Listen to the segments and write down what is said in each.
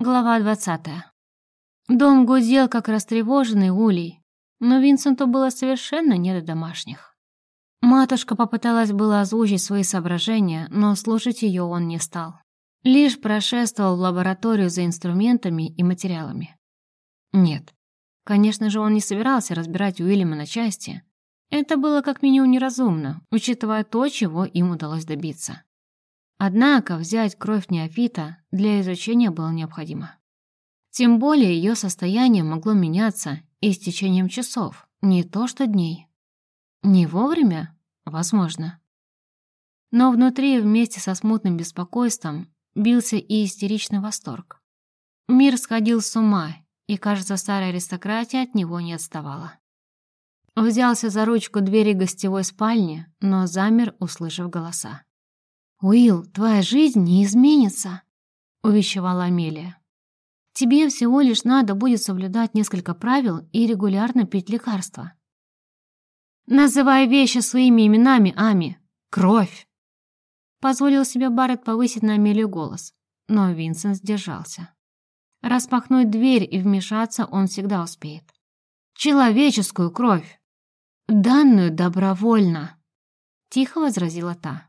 Глава двадцатая. Дом гудел, как растревоженный улей, но Винсенту было совершенно не до домашних. Матушка попыталась было озвучить свои соображения, но слушать ее он не стал. Лишь прошествовал в лабораторию за инструментами и материалами. Нет, конечно же, он не собирался разбирать Уильяма на части. Это было как минимум неразумно, учитывая то, чего им удалось добиться. Однако взять кровь неофита для изучения было необходимо. Тем более ее состояние могло меняться и с течением часов, не то что дней. Не вовремя? Возможно. Но внутри, вместе со смутным беспокойством, бился и истеричный восторг. Мир сходил с ума, и, кажется, старая аристократия от него не отставала. Взялся за ручку двери гостевой спальни, но замер, услышав голоса. «Уилл, твоя жизнь не изменится», — увещевала Амелия. «Тебе всего лишь надо будет соблюдать несколько правил и регулярно пить лекарства». «Называй вещи своими именами, Ами! Кровь!» Позволил себе Барретт повысить на Амелию голос, но Винсент сдержался. Распахнуть дверь и вмешаться он всегда успеет. «Человеческую кровь!» «Данную добровольно!» Тихо возразила та.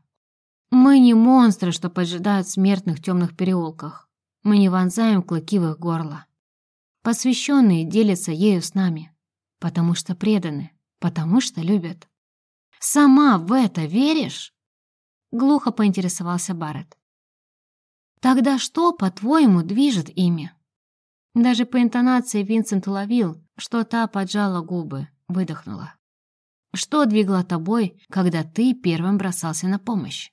Мы не монстры, что поджидают в смертных темных переулках. Мы не вонзаем клыки в их горло. Посвященные делятся ею с нами, потому что преданы, потому что любят. Сама в это веришь? Глухо поинтересовался Барретт. Тогда что, по-твоему, движет ими? Даже по интонации Винсент уловил, что та поджала губы, выдохнула. Что двигало тобой, когда ты первым бросался на помощь?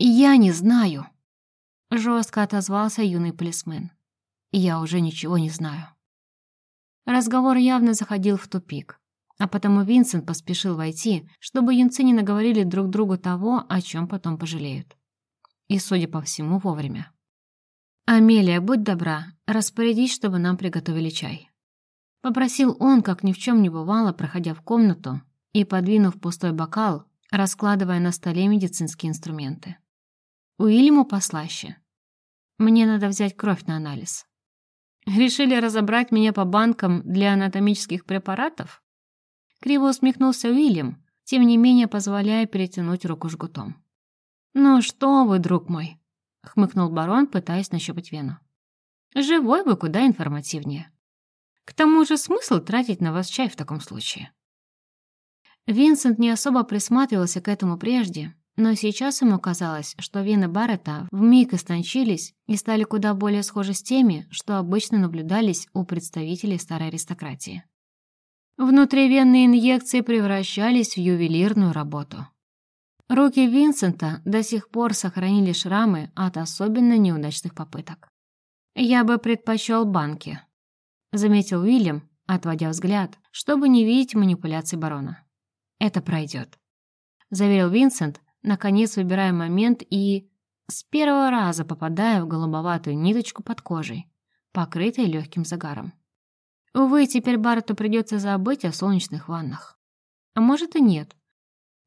«Я не знаю», — жестко отозвался юный полисмен. «Я уже ничего не знаю». Разговор явно заходил в тупик, а потому Винсент поспешил войти, чтобы юнцы не наговорили друг другу того, о чем потом пожалеют. И, судя по всему, вовремя. «Амелия, будь добра, распорядись, чтобы нам приготовили чай». Попросил он, как ни в чем не бывало, проходя в комнату и, подвинув пустой бокал, раскладывая на столе медицинские инструменты. Уильяму послаще. Мне надо взять кровь на анализ. Решили разобрать меня по банкам для анатомических препаратов? Криво усмехнулся Уильям, тем не менее позволяя перетянуть руку жгутом. «Ну что вы, друг мой?» — хмыкнул барон, пытаясь нащупать вену. «Живой вы куда информативнее. К тому же смысл тратить на вас чай в таком случае?» Винсент не особо присматривался к этому прежде, но сейчас ему казалось, что вены Баррета вмиг истончились и стали куда более схожи с теми, что обычно наблюдались у представителей старой аристократии. Внутривенные инъекции превращались в ювелирную работу. Руки Винсента до сих пор сохранили шрамы от особенно неудачных попыток. «Я бы предпочел банки», — заметил Уильям, отводя взгляд, чтобы не видеть манипуляций барона. «Это пройдет», — заверил Винсент, наконец выбирая момент и... С первого раза попадая в голубоватую ниточку под кожей, покрытой легким загаром. Увы, теперь Барту придется забыть о солнечных ваннах. А может и нет.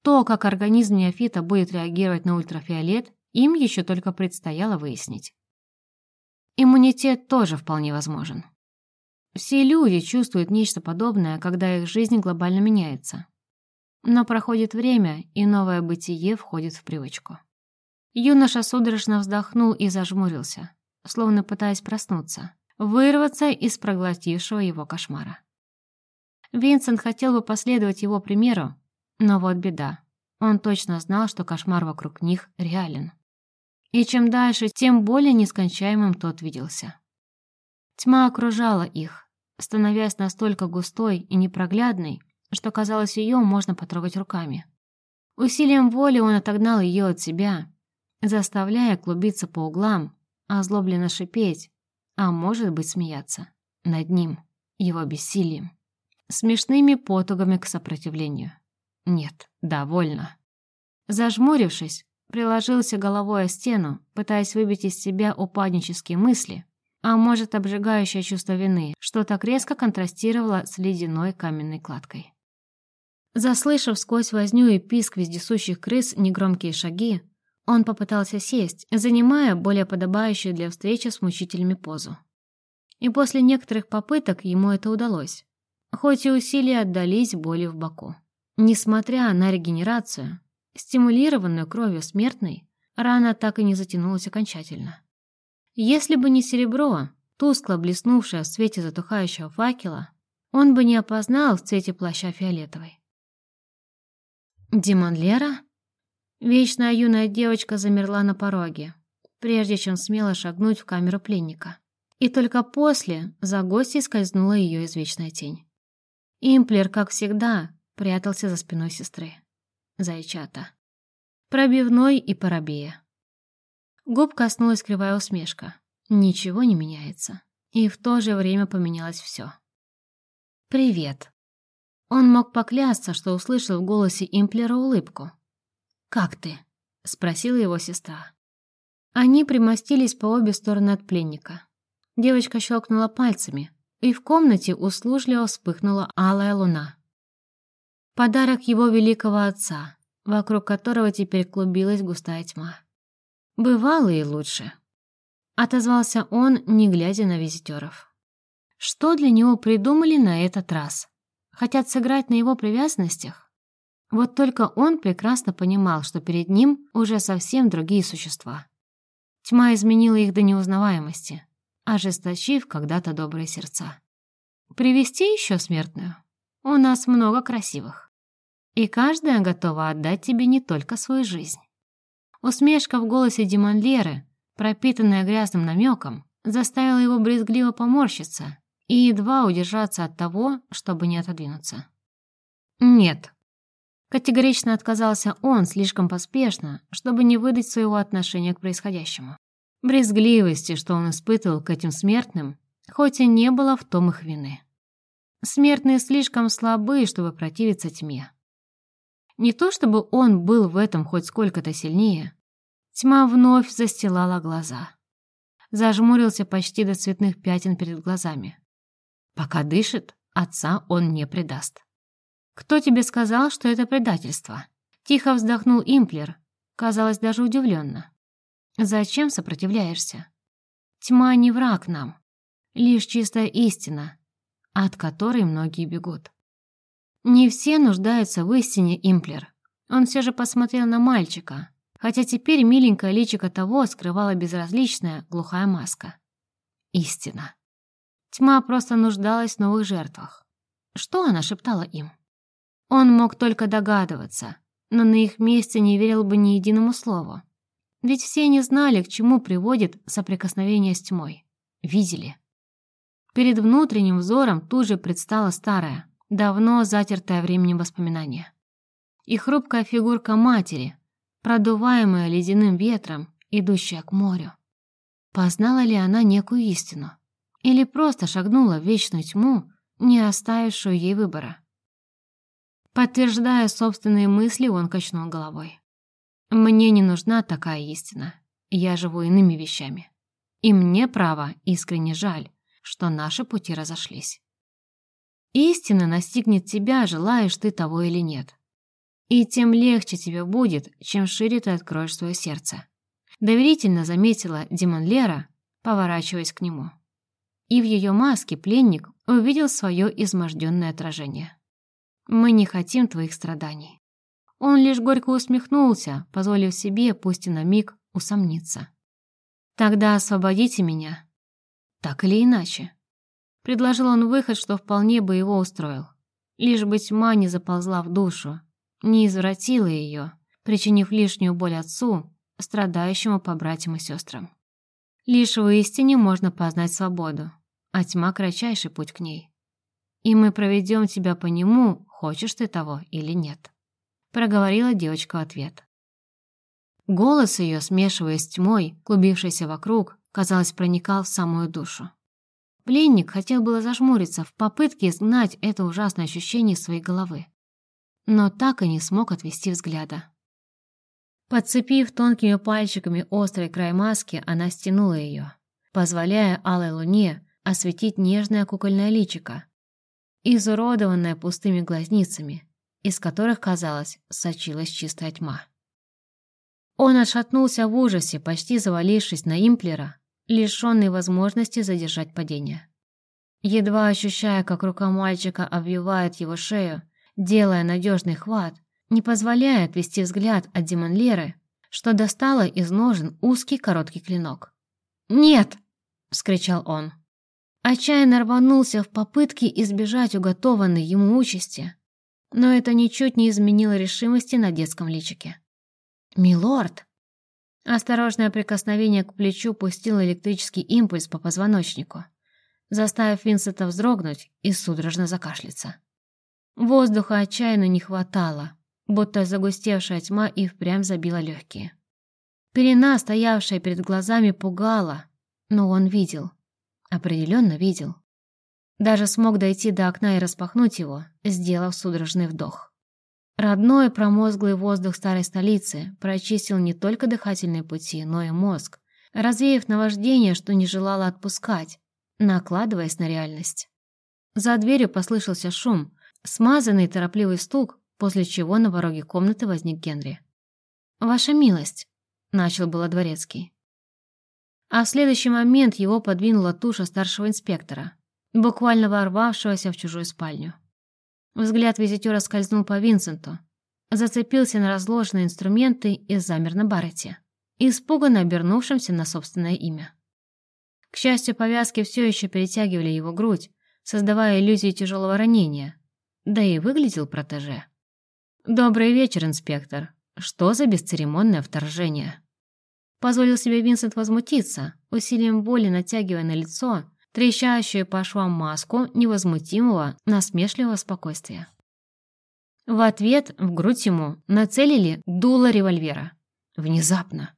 То, как организм неофита будет реагировать на ультрафиолет, им еще только предстояло выяснить. Иммунитет тоже вполне возможен. Все люди чувствуют нечто подобное, когда их жизнь глобально меняется. Но проходит время, и новое бытие входит в привычку. Юноша судорожно вздохнул и зажмурился, словно пытаясь проснуться, вырваться из проглотившего его кошмара. Винсент хотел бы последовать его примеру, но вот беда. Он точно знал, что кошмар вокруг них реален. И чем дальше, тем более нескончаемым тот виделся. Тьма окружала их, становясь настолько густой и непроглядной, что, казалось, ее можно потрогать руками. Усилием воли он отогнал ее от себя, заставляя клубиться по углам, озлобленно шипеть, а может быть смеяться над ним, его бессилием, смешными потугами к сопротивлению. Нет, довольно. Зажмурившись, приложился головой о стену, пытаясь выбить из себя упаднические мысли, а может, обжигающее чувство вины, что так резко контрастировало с ледяной каменной кладкой. Заслышав сквозь возню и писк вездесущих крыс негромкие шаги, Он попытался сесть, занимая более подобающую для встречи с мучителями позу. И после некоторых попыток ему это удалось, хоть и усилия отдались боли в боку. Несмотря на регенерацию, стимулированную кровью смертной, рана так и не затянулась окончательно. Если бы не серебро, тускло блеснувшее в свете затухающего факела, он бы не опознал в цвете плаща фиолетовой. «Димон Лера?» Вечная юная девочка замерла на пороге, прежде чем смело шагнуть в камеру пленника. И только после за гостьей скользнула ее извечная тень. Имплер, как всегда, прятался за спиной сестры. Зайчата. Пробивной и парабея. Губ коснулась кривая усмешка. Ничего не меняется. И в то же время поменялось все. «Привет». Он мог поклясться, что услышал в голосе Имплера улыбку. «Как ты?» — спросила его сестра. Они примостились по обе стороны от пленника. Девочка щелкнула пальцами, и в комнате услужливо вспыхнула алая луна. Подарок его великого отца, вокруг которого теперь клубилась густая тьма. «Бывало и лучше», — отозвался он, не глядя на визитеров. Что для него придумали на этот раз? Хотят сыграть на его привязанностях? Вот только он прекрасно понимал, что перед ним уже совсем другие существа. Тьма изменила их до неузнаваемости, ожесточив когда-то добрые сердца. Привести еще смертную? У нас много красивых. И каждая готова отдать тебе не только свою жизнь. Усмешка в голосе Димонлеры, пропитанная грязным намеком, заставила его брезгливо поморщиться и едва удержаться от того, чтобы не отодвинуться. «Нет», Категорично отказался он слишком поспешно, чтобы не выдать своего отношения к происходящему. Брезгливости, что он испытывал к этим смертным, хоть и не было в том их вины. Смертные слишком слабы, чтобы противиться тьме. Не то чтобы он был в этом хоть сколько-то сильнее, тьма вновь застилала глаза. Зажмурился почти до цветных пятен перед глазами. Пока дышит, отца он не предаст. «Кто тебе сказал, что это предательство?» Тихо вздохнул Имплер, казалось даже удивленно. «Зачем сопротивляешься? Тьма не враг нам, лишь чистая истина, от которой многие бегут. Не все нуждаются в истине, Имплер. Он все же посмотрел на мальчика, хотя теперь миленькое личико того скрывала безразличная глухая маска. Истина. Тьма просто нуждалась в новых жертвах. Что она шептала им? Он мог только догадываться, но на их месте не верил бы ни единому слову. Ведь все не знали, к чему приводит соприкосновение с тьмой. Видели. Перед внутренним взором тут же предстало старое, давно затертое временем воспоминание. И хрупкая фигурка матери, продуваемая ледяным ветром, идущая к морю. Познала ли она некую истину? Или просто шагнула в вечную тьму, не оставившую ей выбора? Подтверждая собственные мысли, он качнул головой. «Мне не нужна такая истина. Я живу иными вещами. И мне, право, искренне жаль, что наши пути разошлись. Истина настигнет тебя, желаешь ты того или нет. И тем легче тебе будет, чем шире ты откроешь свое сердце». Доверительно заметила Димон Лера, поворачиваясь к нему. И в ее маске пленник увидел свое изможденное отражение. Мы не хотим твоих страданий». Он лишь горько усмехнулся, позволив себе, пусть и на миг, усомниться. «Тогда освободите меня». Так или иначе. Предложил он выход, что вполне бы его устроил. Лишь бы тьма не заползла в душу, не извратила ее, причинив лишнюю боль отцу, страдающему по братьям и сестрам. Лишь в истине можно познать свободу, а тьма — кратчайший путь к ней. И мы проведем тебя по нему, хочешь ты того или нет», — проговорила девочка в ответ. Голос ее, смешиваясь с тьмой, клубившейся вокруг, казалось, проникал в самую душу. Пленник хотел было зажмуриться в попытке изгнать это ужасное ощущение из своей головы, но так и не смог отвести взгляда. Подцепив тонкими пальчиками острый край маски, она стянула ее, позволяя алой луне осветить нежное кукольное личико, изуродованная пустыми глазницами, из которых, казалось, сочилась чистая тьма. Он отшатнулся в ужасе, почти завалившись на имплера, лишённый возможности задержать падение. Едва ощущая, как рука мальчика обвивает его шею, делая надежный хват, не позволяя отвести взгляд от демонлеры, что достала из ножен узкий короткий клинок. «Нет!» — вскричал он. Отчаянно рванулся в попытке избежать уготованной ему участи, но это ничуть не изменило решимости на детском личике. «Милорд!» Осторожное прикосновение к плечу пустило электрический импульс по позвоночнику, заставив Винсента вздрогнуть и судорожно закашляться. Воздуха отчаянно не хватало, будто загустевшая тьма и впрямь забила легкие. Пелена, стоявшая перед глазами, пугала, но он видел. Определенно видел. Даже смог дойти до окна и распахнуть его, сделав судорожный вдох. Родной промозглый воздух старой столицы прочистил не только дыхательные пути, но и мозг, развеяв наваждение, что не желало отпускать, накладываясь на реальность. За дверью послышался шум, смазанный торопливый стук, после чего на пороге комнаты возник Генри. «Ваша милость», — начал было дворецкий. А в следующий момент его подвинула туша старшего инспектора, буквально ворвавшегося в чужую спальню. Взгляд визитера скользнул по Винсенту, зацепился на разложенные инструменты и замер на Баррете, испуганно обернувшимся на собственное имя. К счастью, повязки все еще перетягивали его грудь, создавая иллюзию тяжелого ранения, да и выглядел протеже. «Добрый вечер, инспектор. Что за бесцеремонное вторжение?» Позволил себе Винсент возмутиться, усилием воли натягивая на лицо трещащую по швам маску невозмутимого, насмешливого спокойствия. В ответ в грудь ему нацелили дуло револьвера. Внезапно.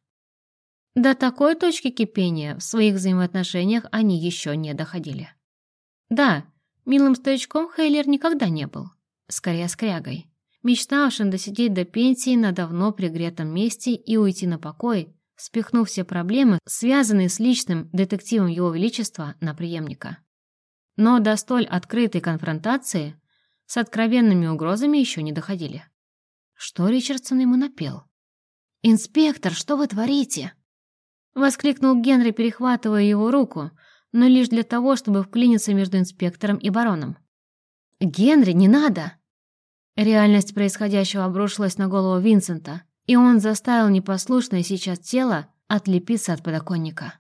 До такой точки кипения в своих взаимоотношениях они еще не доходили. Да, милым старичком Хейлер никогда не был. Скорее, скрягой. Мечтавшим досидеть до пенсии на давно пригретом месте и уйти на покой, спихнув все проблемы, связанные с личным детективом Его Величества, на преемника. Но до столь открытой конфронтации с откровенными угрозами еще не доходили. Что Ричардсон ему напел? «Инспектор, что вы творите?» Воскликнул Генри, перехватывая его руку, но лишь для того, чтобы вклиниться между инспектором и бароном. «Генри, не надо!» Реальность происходящего обрушилась на голову Винсента, и он заставил непослушное сейчас тело отлепиться от подоконника.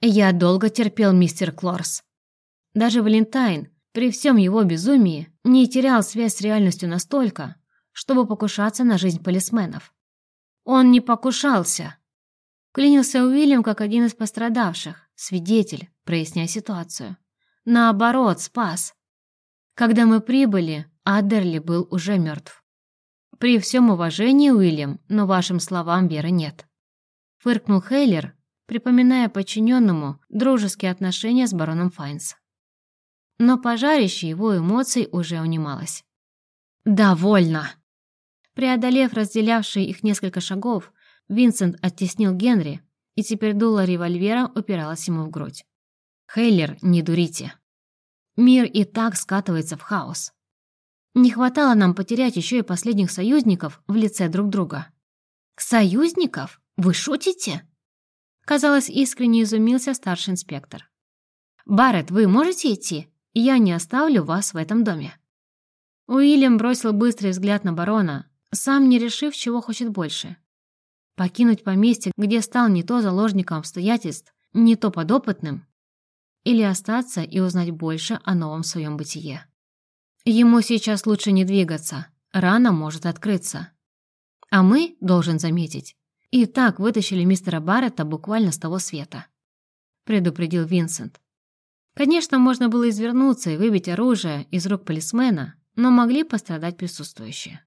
«Я долго терпел, мистер Клорс. Даже Валентайн, при всем его безумии, не терял связь с реальностью настолько, чтобы покушаться на жизнь полисменов. Он не покушался!» Клянился Уильям как один из пострадавших, свидетель, проясняя ситуацию. Наоборот, спас. Когда мы прибыли, Адерли был уже мертв. «При всем уважении, Уильям, но вашим словам веры нет», — фыркнул Хейлер, припоминая подчиненному дружеские отношения с бароном Файнс. Но пожарище его эмоций уже унималось. «Довольно!» Преодолев разделявшие их несколько шагов, Винсент оттеснил Генри, и теперь дуло револьвера упиралось ему в грудь. «Хейлер, не дурите. Мир и так скатывается в хаос. Не хватало нам потерять еще и последних союзников в лице друг друга. «Союзников? Вы шутите?» Казалось, искренне изумился старший инспектор. «Барретт, вы можете идти? Я не оставлю вас в этом доме». Уильям бросил быстрый взгляд на барона, сам не решив, чего хочет больше. Покинуть поместье, где стал не то заложником обстоятельств, не то подопытным, или остаться и узнать больше о новом своем бытие. Ему сейчас лучше не двигаться, рана может открыться. А мы, должен заметить, и так вытащили мистера Барретта буквально с того света. Предупредил Винсент. Конечно, можно было извернуться и выбить оружие из рук полисмена, но могли пострадать присутствующие.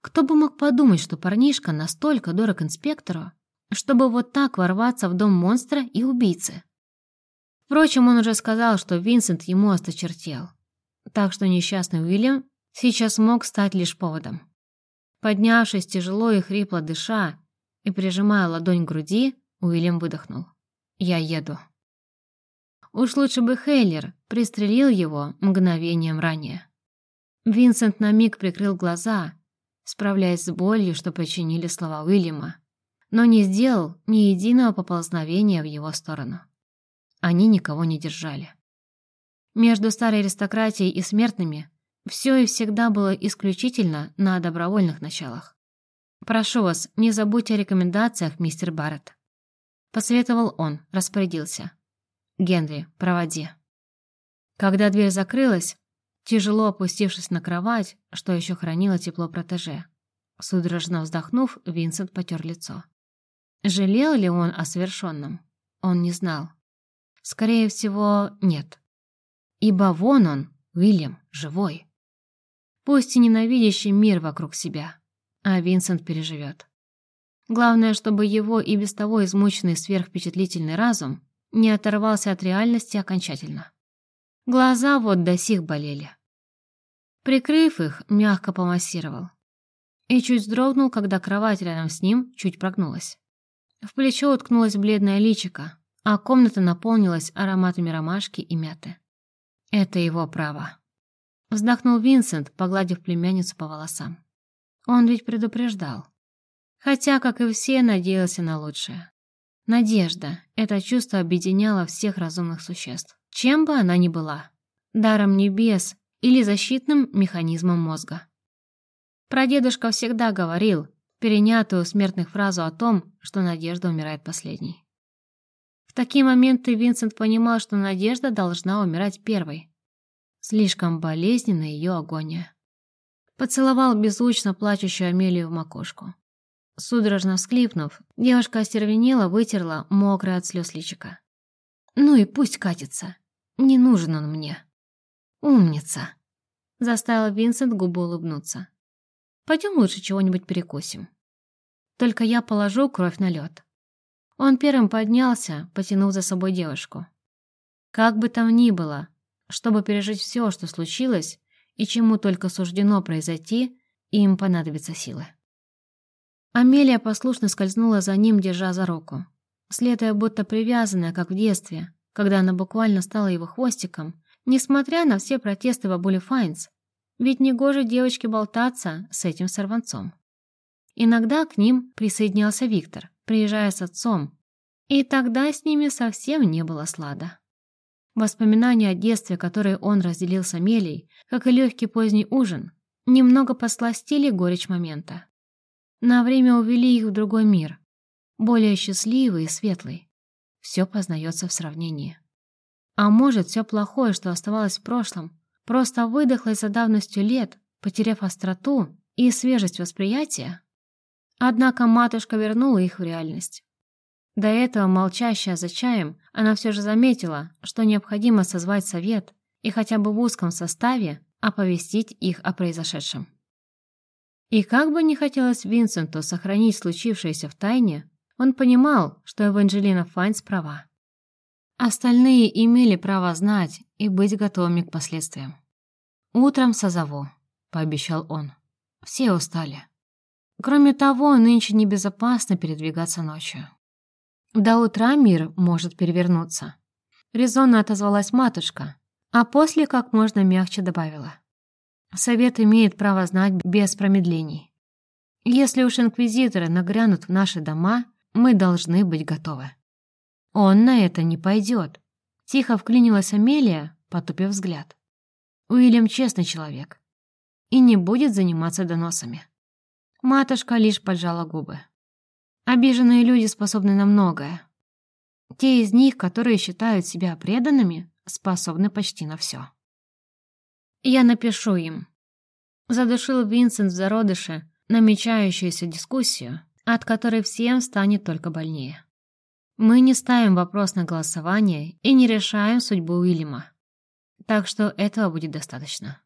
Кто бы мог подумать, что парнишка настолько дорог инспектору, чтобы вот так ворваться в дом монстра и убийцы. Впрочем, он уже сказал, что Винсент ему осточертел так что несчастный Уильям сейчас мог стать лишь поводом. Поднявшись тяжело и хрипло дыша и прижимая ладонь к груди, Уильям выдохнул. «Я еду». Уж лучше бы Хейлер пристрелил его мгновением ранее. Винсент на миг прикрыл глаза, справляясь с болью, что причинили слова Уильяма, но не сделал ни единого поползновения в его сторону. Они никого не держали. Между старой аристократией и смертными все и всегда было исключительно на добровольных началах. «Прошу вас, не забудьте о рекомендациях, мистер Барретт». Посоветовал он, распорядился. «Генри, проводи». Когда дверь закрылась, тяжело опустившись на кровать, что еще хранило тепло протеже, судорожно вздохнув, Винсент потер лицо. Жалел ли он о совершенном? Он не знал. Скорее всего, нет. Ибо вон он, Уильям, живой. Пусть и ненавидящий мир вокруг себя, а Винсент переживет. Главное, чтобы его и без того измученный сверхвпечатлительный разум не оторвался от реальности окончательно. Глаза вот до сих болели. Прикрыв их, мягко помассировал. И чуть вздрогнул, когда кровать рядом с ним чуть прогнулась. В плечо уткнулась бледная личика, а комната наполнилась ароматами ромашки и мяты. Это его право. Вздохнул Винсент, погладив племянницу по волосам. Он ведь предупреждал. Хотя, как и все, надеялся на лучшее. Надежда — это чувство объединяло всех разумных существ, чем бы она ни была. Даром небес или защитным механизмом мозга. Прадедушка всегда говорил, перенятую смертных фразу о том, что надежда умирает последней. Такие моменты Винсент понимал, что надежда должна умирать первой. Слишком болезненна ее агония. Поцеловал беззвучно плачущую Амелию в макушку. Судорожно всклипнув, девушка остервенела, вытерла мокрое от слез личико. «Ну и пусть катится. Не нужен он мне». «Умница!» — заставила Винсент губы улыбнуться. «Пойдем лучше чего-нибудь перекусим. Только я положу кровь на лед. Он первым поднялся, потянув за собой девушку. Как бы там ни было, чтобы пережить все, что случилось, и чему только суждено произойти, им понадобятся силы. Амелия послушно скользнула за ним, держа за руку. Следуя будто привязанная, как в детстве, когда она буквально стала его хвостиком, несмотря на все протесты бабули Файнс, ведь негоже девочке болтаться с этим сорванцом. Иногда к ним присоединялся Виктор, приезжая с отцом, и тогда с ними совсем не было слада. Воспоминания о детстве, которые он разделил с Амелией, как и легкий поздний ужин, немного посластили горечь момента. На время увели их в другой мир, более счастливый и светлый. Все познается в сравнении. А может, все плохое, что оставалось в прошлом, просто выдохлось за давностью лет, потеряв остроту и свежесть восприятия? Однако матушка вернула их в реальность. До этого, молчащая за чаем, она все же заметила, что необходимо созвать совет и хотя бы в узком составе оповестить их о произошедшем. И как бы не хотелось Винсенту сохранить случившееся в тайне, он понимал, что Эванжелина Файнс права. Остальные имели право знать и быть готовыми к последствиям. «Утром созову», — пообещал он. «Все устали. Кроме того, нынче небезопасно передвигаться ночью. До утра мир может перевернуться. Резонно отозвалась матушка, а после как можно мягче добавила. Совет имеет право знать без промедлений. Если уж инквизиторы нагрянут в наши дома, мы должны быть готовы. Он на это не пойдет. Тихо вклинилась Амелия, потупив взгляд. Уильям честный человек и не будет заниматься доносами. Матушка лишь поджала губы. Обиженные люди способны на многое. Те из них, которые считают себя преданными, способны почти на все. Я напишу им. Задушил Винсент в зародыше намечающуюся дискуссию, от которой всем станет только больнее. Мы не ставим вопрос на голосование и не решаем судьбу Уильяма. Так что этого будет достаточно.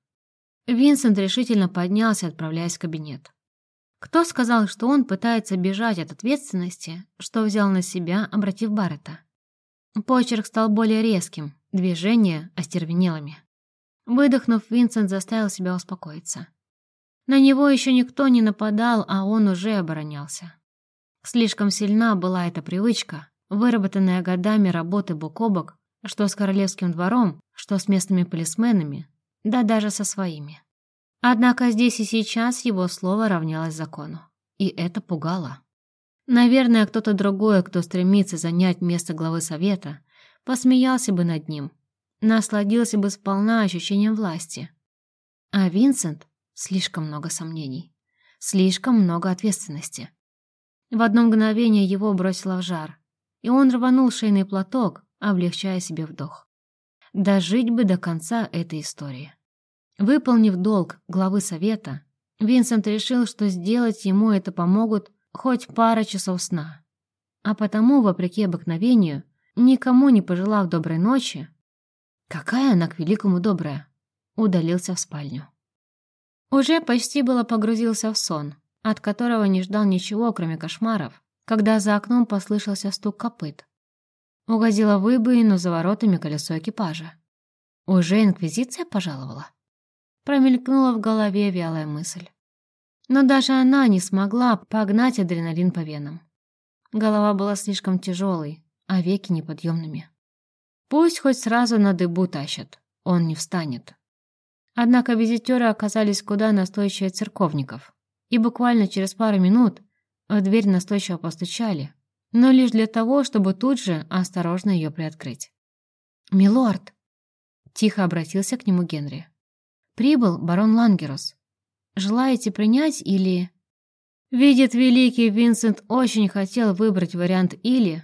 Винсент решительно поднялся, отправляясь в кабинет. Кто сказал, что он пытается бежать от ответственности, что взял на себя, обратив Баррета? Почерк стал более резким, движения остервенелыми. Выдохнув, Винсент заставил себя успокоиться. На него еще никто не нападал, а он уже оборонялся. Слишком сильна была эта привычка, выработанная годами работы бок о бок, что с королевским двором, что с местными полисменами, да даже со своими. Однако здесь и сейчас его слово равнялось закону. И это пугало. Наверное, кто-то другой, кто стремится занять место главы совета, посмеялся бы над ним, насладился бы сполна ощущением власти. А Винсент — слишком много сомнений, слишком много ответственности. В одно мгновение его бросило в жар, и он рванул шейный платок, облегчая себе вдох. Дожить бы до конца этой истории. Выполнив долг главы совета, Винсент решил, что сделать ему это помогут хоть пара часов сна. А потому, вопреки обыкновению, никому не пожелав доброй ночи, какая она к великому добрая, удалился в спальню. Уже почти было погрузился в сон, от которого не ждал ничего, кроме кошмаров, когда за окном послышался стук копыт. Угодила выбоину за воротами колесо экипажа. Уже инквизиция пожаловала? Промелькнула в голове вялая мысль. Но даже она не смогла погнать адреналин по венам. Голова была слишком тяжелой, а веки неподъемными. Пусть хоть сразу на дыбу тащат, он не встанет. Однако визитеры оказались куда настойчивее церковников, и буквально через пару минут в дверь настойчиво постучали, но лишь для того, чтобы тут же осторожно ее приоткрыть. «Милорд!» — тихо обратился к нему Генри. «Прибыл барон Лангерус. Желаете принять или...» Видит великий, Винсент очень хотел выбрать вариант «или»,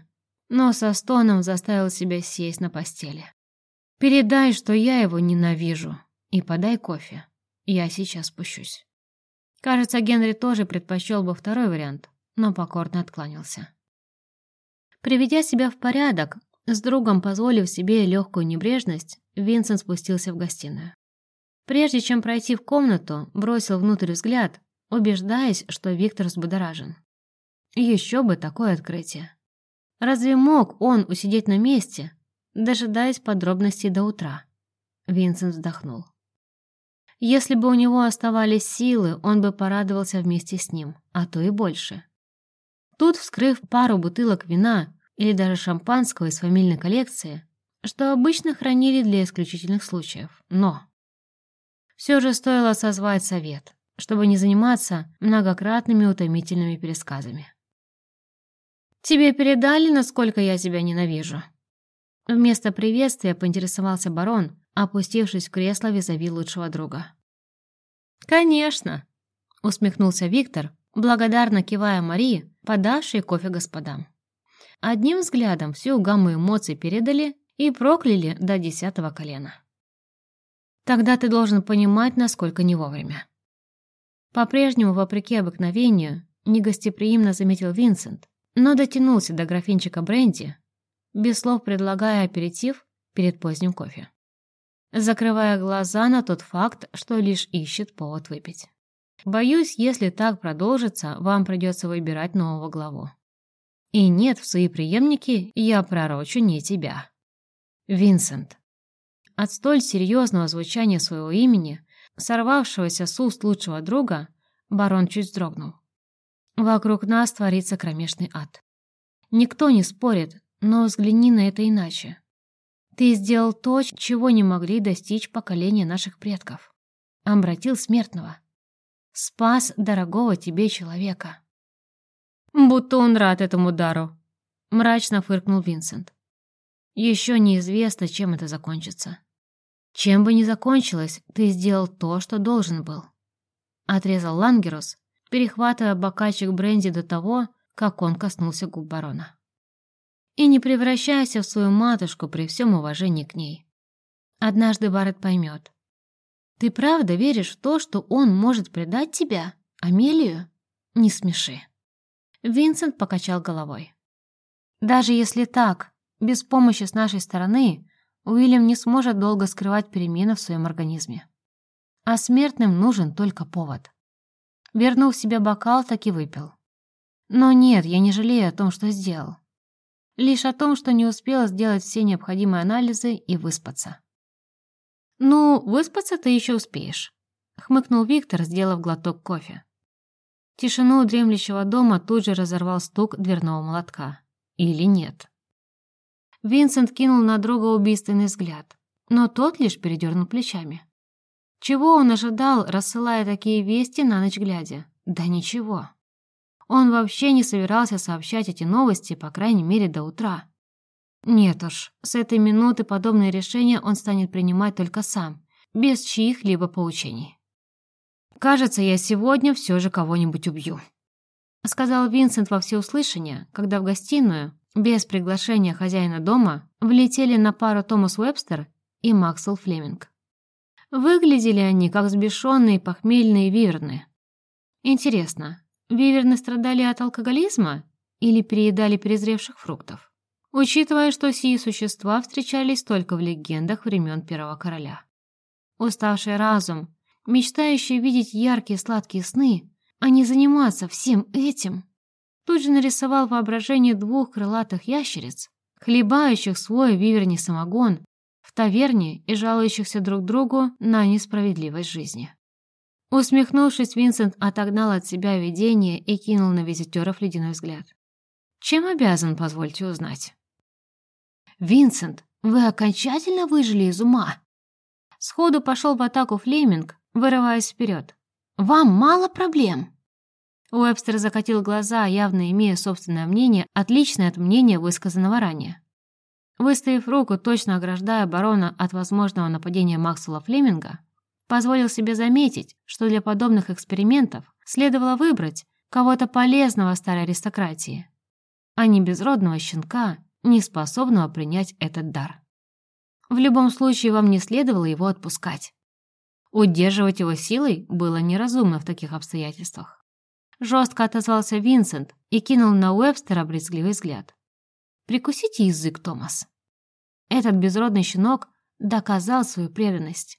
но со стоном заставил себя сесть на постели. «Передай, что я его ненавижу, и подай кофе. Я сейчас спущусь». Кажется, Генри тоже предпочел бы второй вариант, но покорно откланялся. Приведя себя в порядок, с другом позволив себе легкую небрежность, Винсент спустился в гостиную. Прежде чем пройти в комнату, бросил внутрь взгляд, убеждаясь, что Виктор взбудоражен. Еще бы такое открытие. Разве мог он усидеть на месте, дожидаясь подробностей до утра? Винсент вздохнул. Если бы у него оставались силы, он бы порадовался вместе с ним, а то и больше. Тут, вскрыв пару бутылок вина или даже шампанского из фамильной коллекции, что обычно хранили для исключительных случаев, но... Все же стоило созвать совет, чтобы не заниматься многократными утомительными пересказами. «Тебе передали, насколько я тебя ненавижу?» Вместо приветствия поинтересовался барон, опустившись в кресло визави лучшего друга. «Конечно!» — усмехнулся Виктор, благодарно кивая Марии, подавшей кофе господам. Одним взглядом всю гамму эмоций передали и прокляли до десятого колена. Тогда ты должен понимать, насколько не вовремя. По-прежнему, вопреки обыкновению, негостеприимно заметил Винсент, но дотянулся до графинчика бренди, без слов предлагая аперитив перед поздним кофе, закрывая глаза на тот факт, что лишь ищет повод выпить. Боюсь, если так продолжится, вам придется выбирать нового главу. И нет, в свои преемники я пророчу не тебя. Винсент. От столь серьезного звучания своего имени, сорвавшегося с уст лучшего друга, барон чуть вздрогнул. Вокруг нас творится кромешный ад. Никто не спорит, но взгляни на это иначе. Ты сделал то, чего не могли достичь поколения наших предков. Обратил смертного. Спас дорогого тебе человека. Будто он рад этому дару. Мрачно фыркнул Винсент. Еще неизвестно, чем это закончится. Чем бы ни закончилось, ты сделал то, что должен был. Отрезал Лангерус, перехватывая бокальчик бренди до того, как он коснулся губ барона. И не превращайся в свою матушку при всем уважении к ней. Однажды Барретт поймет. Ты правда веришь в то, что он может предать тебя, Амелию? Не смеши. Винсент покачал головой. Даже если так, без помощи с нашей стороны, Уильям не сможет долго скрывать перемены в своем организме. А смертным нужен только повод. Вернув себе бокал, так и выпил. Но нет, я не жалею о том, что сделал. Лишь о том, что не успела сделать все необходимые анализы и выспаться. «Ну, выспаться ты еще успеешь», — хмыкнул Виктор, сделав глоток кофе. Тишину дремлющего дома тут же разорвал стук дверного молотка. Или нет. Винсент кинул на друга убийственный взгляд, но тот лишь передернул плечами. Чего он ожидал, рассылая такие вести на ночь глядя? Да ничего. Он вообще не собирался сообщать эти новости, по крайней мере, до утра. Нет уж, с этой минуты подобные решения он станет принимать только сам, без чьих-либо поучений. «Кажется, я сегодня все же кого-нибудь убью», — сказал Винсент во всеуслышание, когда в гостиную, без приглашения хозяина дома, влетели на пару Томас Уэбстер и Максвелл Флеминг. Выглядели они как сбешенные похмельные виверны. Интересно, виверны страдали от алкоголизма или переедали перезревших фруктов? Учитывая, что сии существа встречались только в легендах времен Первого Короля. Уставший разум, мечтающий видеть яркие сладкие сны, а не заниматься всем этим, тут же нарисовал воображение двух крылатых ящериц, хлебающих свой виверний самогон в таверне и жалующихся друг другу на несправедливость жизни. Усмехнувшись, Винсент отогнал от себя видение и кинул на визитеров ледяной взгляд. «Чем обязан, позвольте узнать?» «Винсент, вы окончательно выжили из ума?» Сходу пошел в атаку Флеминг, вырываясь вперед. «Вам мало проблем?» Уэбстер закатил глаза, явно имея собственное мнение, отличное от мнения, высказанного ранее. Выставив руку, точно ограждая барона от возможного нападения Максвелла Флеминга, позволил себе заметить, что для подобных экспериментов следовало выбрать кого-то полезного старой аристократии, а не безродного щенка, не способного принять этот дар. В любом случае вам не следовало его отпускать. Удерживать его силой было неразумно в таких обстоятельствах. Жестко отозвался Винсент и кинул на Уэбстера брезгливый взгляд. Прикусите язык, Томас. Этот безродный щенок доказал свою преданность.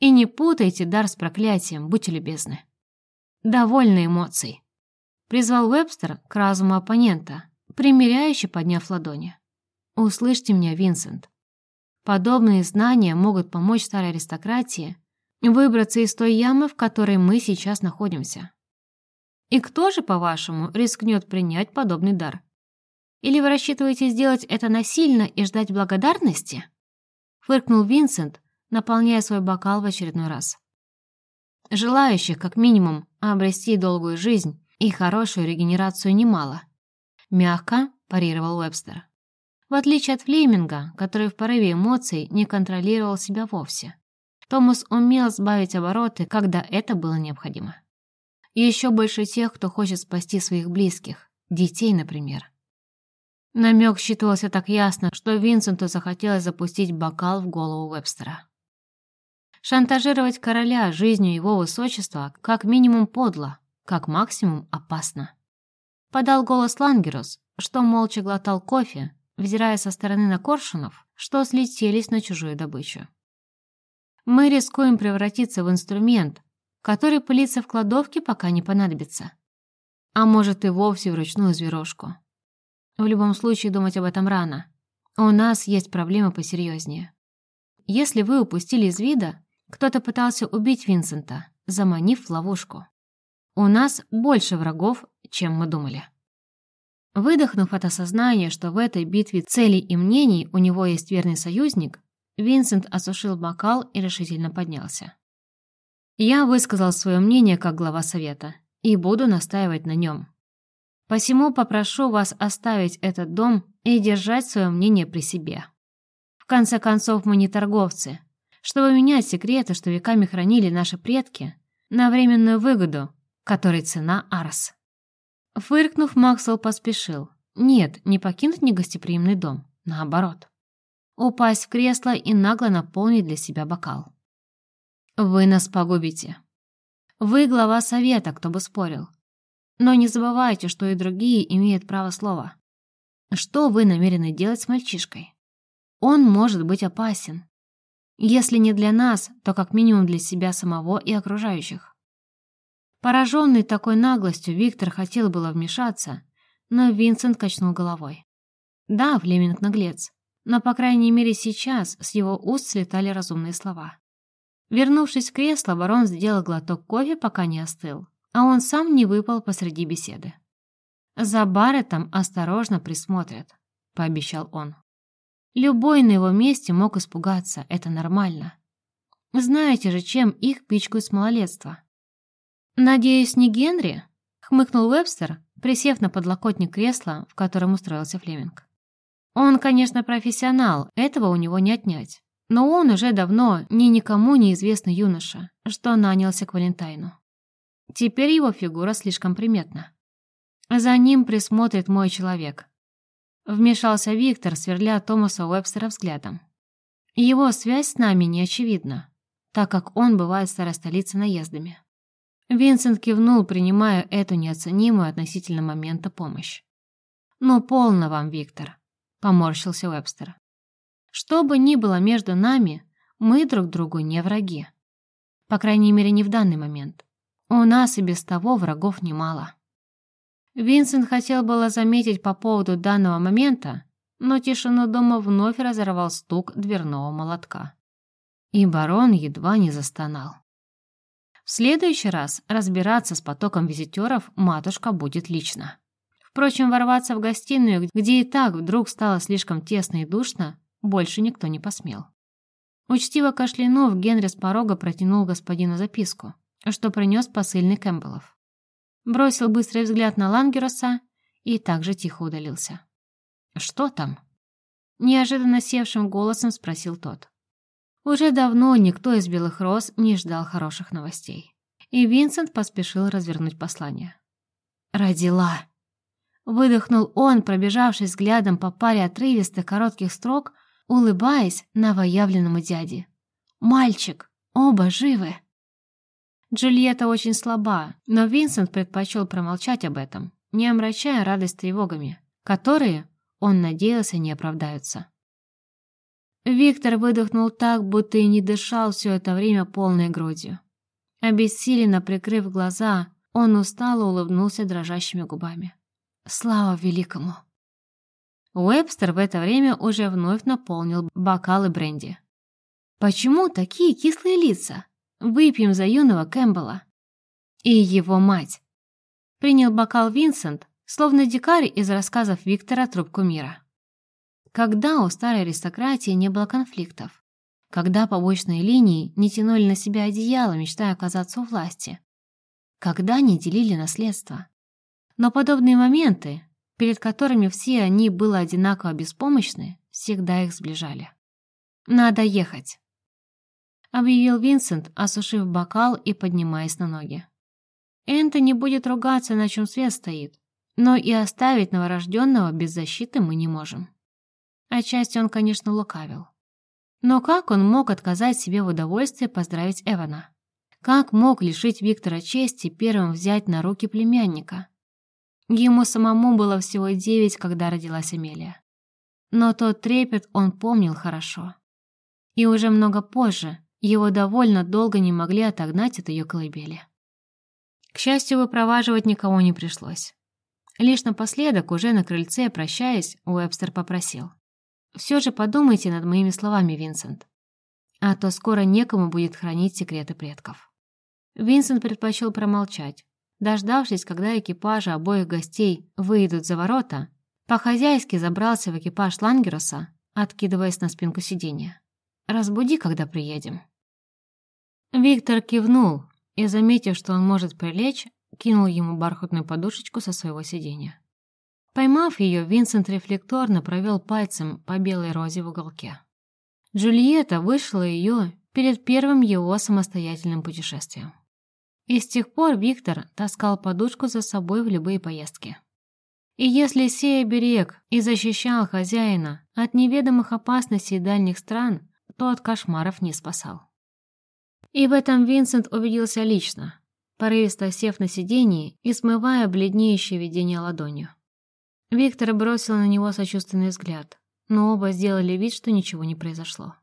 И не путайте дар с проклятием, будьте любезны. Довольно эмоций. Призвал Уэбстер к разуму оппонента, примиряюще подняв ладони. Услышьте меня, Винсент. Подобные знания могут помочь старой аристократии выбраться из той ямы, в которой мы сейчас находимся. И кто же, по-вашему, рискнет принять подобный дар? Или вы рассчитываете сделать это насильно и ждать благодарности?» Фыркнул Винсент, наполняя свой бокал в очередной раз. Желающих, как минимум, обрести долгую жизнь и хорошую регенерацию немало. Мягко парировал Уэбстер. В отличие от Флеминга, который в порыве эмоций не контролировал себя вовсе. Томас умел сбавить обороты, когда это было необходимо. И еще больше тех, кто хочет спасти своих близких, детей, например. Намек считывался так ясно, что Винсенту захотелось запустить бокал в голову Вебстера. Шантажировать короля жизнью его высочества как минимум подло, как максимум опасно. Подал голос Лангерус, что молча глотал кофе, взирая со стороны на коршунов, что слетелись на чужую добычу. Мы рискуем превратиться в инструмент, который пылится в кладовке, пока не понадобится. А может и вовсе в ручную зверошку. В любом случае думать об этом рано. У нас есть проблемы посерьезнее. Если вы упустили из вида, кто-то пытался убить Винсента, заманив в ловушку. У нас больше врагов, чем мы думали. Выдохнув от осознания, что в этой битве целей и мнений у него есть верный союзник, Винсент осушил бокал и решительно поднялся. Я высказал свое мнение как глава совета и буду настаивать на нем. Посему попрошу вас оставить этот дом и держать свое мнение при себе. В конце концов, мы не торговцы, чтобы менять секреты, что веками хранили наши предки, на временную выгоду, которой цена Арс. Фыркнув, Максвелл поспешил. Нет, не покинуть негостеприимный дом, наоборот. Упасть в кресло и нагло наполнить для себя бокал. Вы нас погубите. Вы глава совета, кто бы спорил. Но не забывайте, что и другие имеют право слова. Что вы намерены делать с мальчишкой? Он может быть опасен. Если не для нас, то как минимум для себя самого и окружающих. Пораженный такой наглостью, Виктор хотел было вмешаться, но Винсент качнул головой. Да, Флеминг наглец, но, по крайней мере, сейчас с его уст слетали разумные слова. Вернувшись в кресло, барон сделал глоток кофе, пока не остыл, а он сам не выпал посреди беседы. «За Барреттом осторожно присмотрят», — пообещал он. Любой на его месте мог испугаться, это нормально. Знаете же, чем их пичкают с малолетства. «Надеюсь, не Генри?» — хмыкнул Вебстер, присев на подлокотник кресла, в котором устроился Флеминг. Он, конечно, профессионал, этого у него не отнять. Но он уже давно ни никому неизвестный юноша, что нанялся к Валентайну. Теперь его фигура слишком приметна. За ним присмотрит мой человек. Вмешался Виктор, сверля Томаса Уэбстера взглядом. Его связь с нами не очевидна, так как он бывает столице наездами. Винсент кивнул, принимая эту неоценимую относительно момента помощь. «Ну, полно вам, Виктор», — поморщился Уэбстер. «Что бы ни было между нами, мы друг другу не враги. По крайней мере, не в данный момент. У нас и без того врагов немало». Винсент хотел было заметить по поводу данного момента, но тишину дома вновь разорвал стук дверного молотка. И барон едва не застонал. В следующий раз разбираться с потоком визитеров матушка будет лично. Впрочем, ворваться в гостиную, где и так вдруг стало слишком тесно и душно, больше никто не посмел. Учтиво кашлянув, Генри с порога протянул господину записку, что принес посыльный Кэмпбеллов. Бросил быстрый взгляд на Лангероса и также тихо удалился. «Что там?» Неожиданно севшим голосом спросил тот. Уже давно никто из Белых Роз не ждал хороших новостей. И Винсент поспешил развернуть послание. «Родила!» Выдохнул он, пробежавшись взглядом по паре отрывистых коротких строк, улыбаясь новоявленному дяде. «Мальчик! Оба живы!» Джульетта очень слаба, но Винсент предпочел промолчать об этом, не омрачая радость тревогами, которые, он надеялся, не оправдаются. Виктор выдохнул так, будто и не дышал все это время полной грудью. Обессиленно прикрыв глаза, он устало улыбнулся дрожащими губами. «Слава великому!» Уэбстер в это время уже вновь наполнил бокалы бренди. «Почему такие кислые лица? Выпьем за юного Кэмпбелла!» «И его мать!» Принял бокал Винсент, словно дикарь из рассказов Виктора «Трубку мира». Когда у старой аристократии не было конфликтов? Когда побочные линии не тянули на себя одеяло, мечтая оказаться у власти? Когда не делили наследство? Но подобные моменты, перед которыми все они были одинаково беспомощны, всегда их сближали. «Надо ехать», — объявил Винсент, осушив бокал и поднимаясь на ноги. Энтони будет ругаться, на чем свет стоит, но и оставить новорожденного без защиты мы не можем. Отчасти он, конечно, лукавил. Но как он мог отказать себе в удовольствии поздравить Эвана? Как мог лишить Виктора чести первым взять на руки племянника? Ему самому было всего девять, когда родилась Амелия. Но тот трепет он помнил хорошо. И уже много позже его довольно долго не могли отогнать от ее колыбели. К счастью, выпроваживать никого не пришлось. Лишь напоследок, уже на крыльце, прощаясь, Уэбстер попросил. Все же подумайте над моими словами, Винсент. А то скоро некому будет хранить секреты предков. Винсент предпочел промолчать. Дождавшись, когда экипажи обоих гостей выйдут за ворота, по-хозяйски забрался в экипаж Лангероса, откидываясь на спинку сиденья. «Разбуди, когда приедем». Виктор кивнул и, заметив, что он может прилечь, кинул ему бархатную подушечку со своего сиденья. Поймав ее, Винсент рефлекторно провел пальцем по белой розе в уголке. Джульетта вышла ее перед первым его самостоятельным путешествием. И с тех пор Виктор таскал подушку за собой в любые поездки. И если сей берег и защищал хозяина от неведомых опасностей дальних стран, то от кошмаров не спасал. И в этом Винсент убедился лично, порывисто сев на сиденье и смывая бледнеющее видение ладонью. Виктор бросил на него сочувственный взгляд, но оба сделали вид, что ничего не произошло.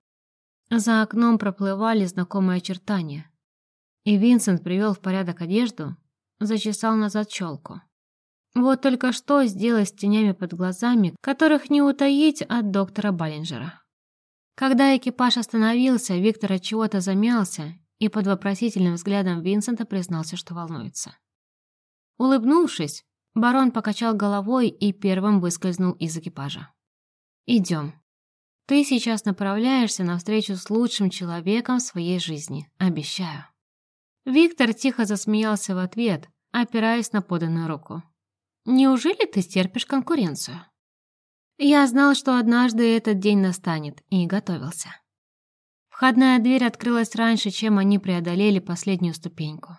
За окном проплывали знакомые очертания, и Винсент привел в порядок одежду, зачесал назад челку. Вот только что сделать с тенями под глазами, которых не утаить от доктора Баллинджера. Когда экипаж остановился, Виктор от чего-то замялся и под вопросительным взглядом Винсента признался, что волнуется. Улыбнувшись, Барон покачал головой и первым выскользнул из экипажа. «Идем». Ты сейчас направляешься на встречу с лучшим человеком в своей жизни, обещаю». Виктор тихо засмеялся в ответ, опираясь на поданную руку. «Неужели ты стерпишь конкуренцию?» Я знал, что однажды этот день настанет, и готовился. Входная дверь открылась раньше, чем они преодолели последнюю ступеньку.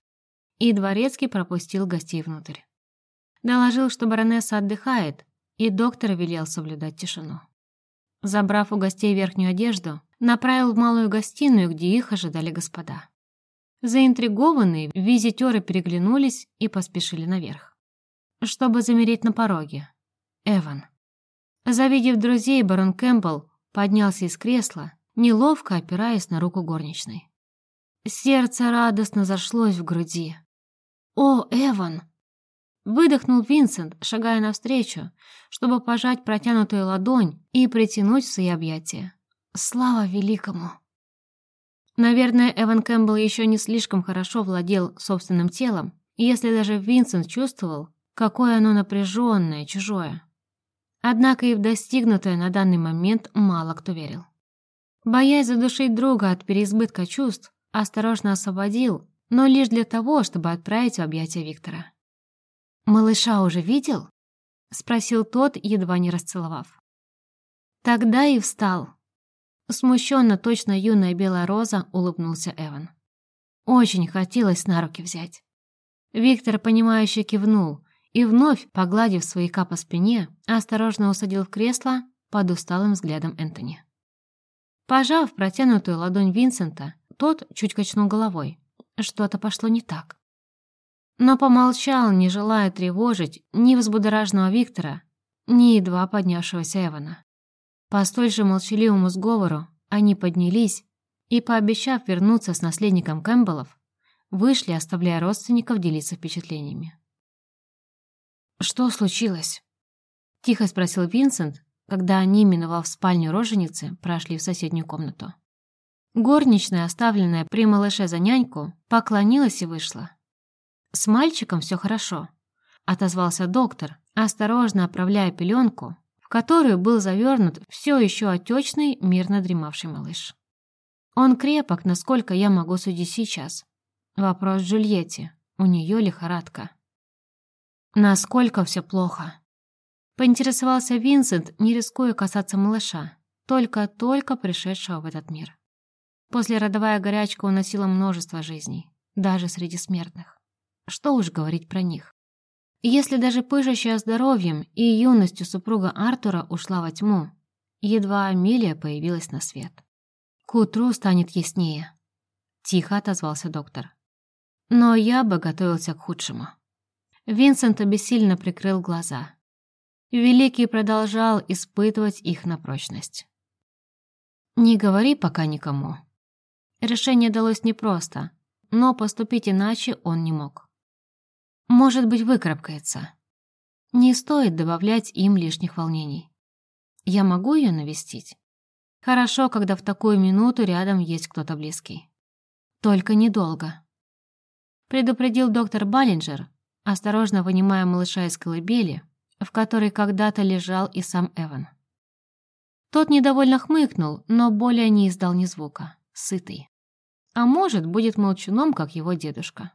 И дворецкий пропустил гостей внутрь. Доложил, что баронесса отдыхает, и доктор велел соблюдать тишину. Забрав у гостей верхнюю одежду, направил в малую гостиную, где их ожидали господа. Заинтригованные, визитеры переглянулись и поспешили наверх. Чтобы замереть на пороге. Эван. Завидев друзей, барон Кэмпбелл поднялся из кресла, неловко опираясь на руку горничной. Сердце радостно зашлось в груди. «О, Эван!» Выдохнул Винсент, шагая навстречу, чтобы пожать протянутую ладонь и притянуть в свои объятия. «Слава великому!» Наверное, Эван Кэмпбелл еще не слишком хорошо владел собственным телом, если даже Винсент чувствовал, какое оно напряженное, чужое. Однако и в достигнутое на данный момент мало кто верил. Боясь задушить друга от переизбытка чувств, осторожно освободил, но лишь для того, чтобы отправить в объятия Виктора. «Малыша уже видел?» — спросил тот, едва не расцеловав. Тогда и встал. Смущенно точно юная белая роза улыбнулся Эван. Очень хотелось на руки взять. Виктор, понимающе кивнул, и вновь, погладив свояка по спине, осторожно усадил в кресло под усталым взглядом Энтони. Пожав протянутую ладонь Винсента, тот чуть качнул головой. Что-то пошло не так. Но помолчал, не желая тревожить ни взбудораженного Виктора, ни едва поднявшегося Эвана. По столь же молчаливому сговору они поднялись и, пообещав вернуться с наследником Кэмпбеллов, вышли, оставляя родственников делиться впечатлениями. «Что случилось?» — тихо спросил Винсент, когда они, миновав спальню роженицы, прошли в соседнюю комнату. Горничная, оставленная при малыше за няньку, поклонилась и вышла. «С мальчиком все хорошо», — отозвался доктор, осторожно оправляя пеленку, в которую был завернут все еще отечный, мирно дремавший малыш. «Он крепок, насколько я могу судить сейчас. Вопрос Джульетте. У нее лихорадка». Насколько все плохо? Поинтересовался Винсент, не рискуя касаться малыша, только-только пришедшего в этот мир. После родовая горячка уносила множество жизней, даже среди смертных. Что уж говорить про них. Если даже пыжащая здоровьем и юностью супруга Артура ушла во тьму, едва Амелия появилась на свет. К утру станет яснее. Тихо отозвался доктор. Но я бы готовился к худшему. Винсент обессильно прикрыл глаза. Великий продолжал испытывать их на прочность. «Не говори пока никому». Решение далось непросто, но поступить иначе он не мог. Может быть, выкарабкается. Не стоит добавлять им лишних волнений. Я могу ее навестить? Хорошо, когда в такую минуту рядом есть кто-то близкий. Только недолго. Предупредил доктор Баллинджер, осторожно вынимая малыша из колыбели, в которой когда-то лежал и сам Эван. Тот недовольно хмыкнул, но более не издал ни звука, сытый. А может, будет молчуном, как его дедушка.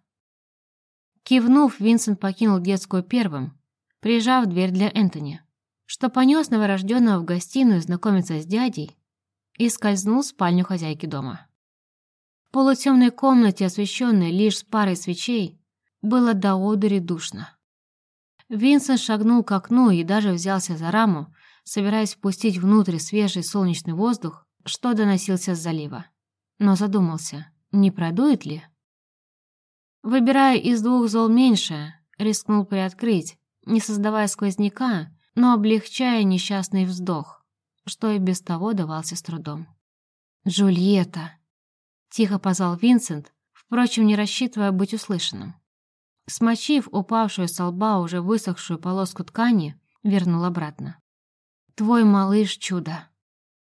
Кивнув, Винсент покинул детскую первым, прижав дверь для Энтони, что понес новорожденного в гостиную знакомиться с дядей и скользнул в спальню хозяйки дома. В полутемной комнате, освещенной лишь парой свечей, было до одури душно. Винсент шагнул к окну и даже взялся за раму, собираясь впустить внутрь свежий солнечный воздух, что доносился с залива. Но задумался, не продует ли? Выбирая из двух зол меньшее, рискнул приоткрыть, не создавая сквозняка, но облегчая несчастный вздох, что и без того давался с трудом. «Джульетта!» — тихо позвал Винсент, впрочем, не рассчитывая быть услышанным. Смочив упавшую с лба уже высохшую полоску ткани, вернул обратно. «Твой малыш — чудо.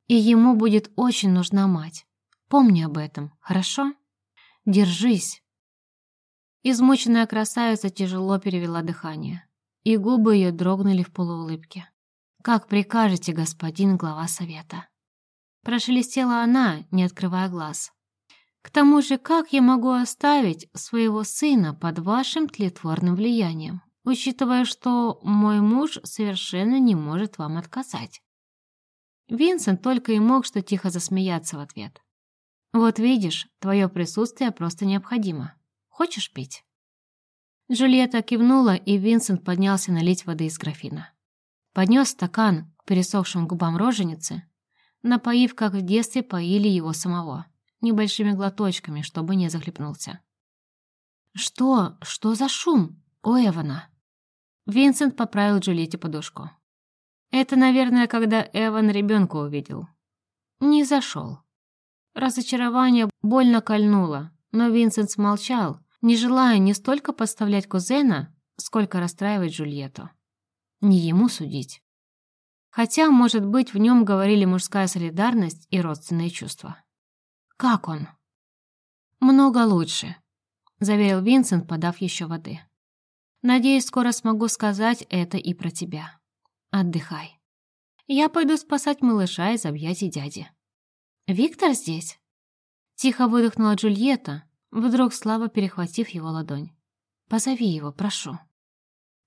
И ему будет очень нужна мать. Помни об этом, хорошо? Держись!» Измученная красавица тяжело перевела дыхание, и губы ее дрогнули в полуулыбке. «Как прикажете, господин глава совета?» Прошелестела она, не открывая глаз. К тому же, как я могу оставить своего сына под вашим тлетворным влиянием, учитывая, что мой муж совершенно не может вам отказать? Винсент только и мог что тихо засмеяться в ответ. «Вот видишь, твое присутствие просто необходимо. Хочешь пить?» Джульетта кивнула, и Винсент поднялся налить воды из графина. Поднес стакан к пересохшим губам роженицы, напоив, как в детстве поили его самого, небольшими глоточками, чтобы не захлебнулся. «Что? Что за шум? У Эвана?» Винсент поправил Джульетте подушку. «Это, наверное, когда Эван ребенка увидел. Не зашел». Разочарование больно кольнуло, но Винсент смолчал, не желая не столько подставлять кузена, сколько расстраивать Джульетту. Не ему судить. Хотя, может быть, в нем говорили мужская солидарность и родственные чувства. «Как он?» «Много лучше», — заверил Винсент, подав еще воды. «Надеюсь, скоро смогу сказать это и про тебя. Отдыхай. Я пойду спасать малыша из объятий дяди». «Виктор здесь?» Тихо выдохнула Джульетта, вдруг слабо перехватив его ладонь. «Позови его, прошу».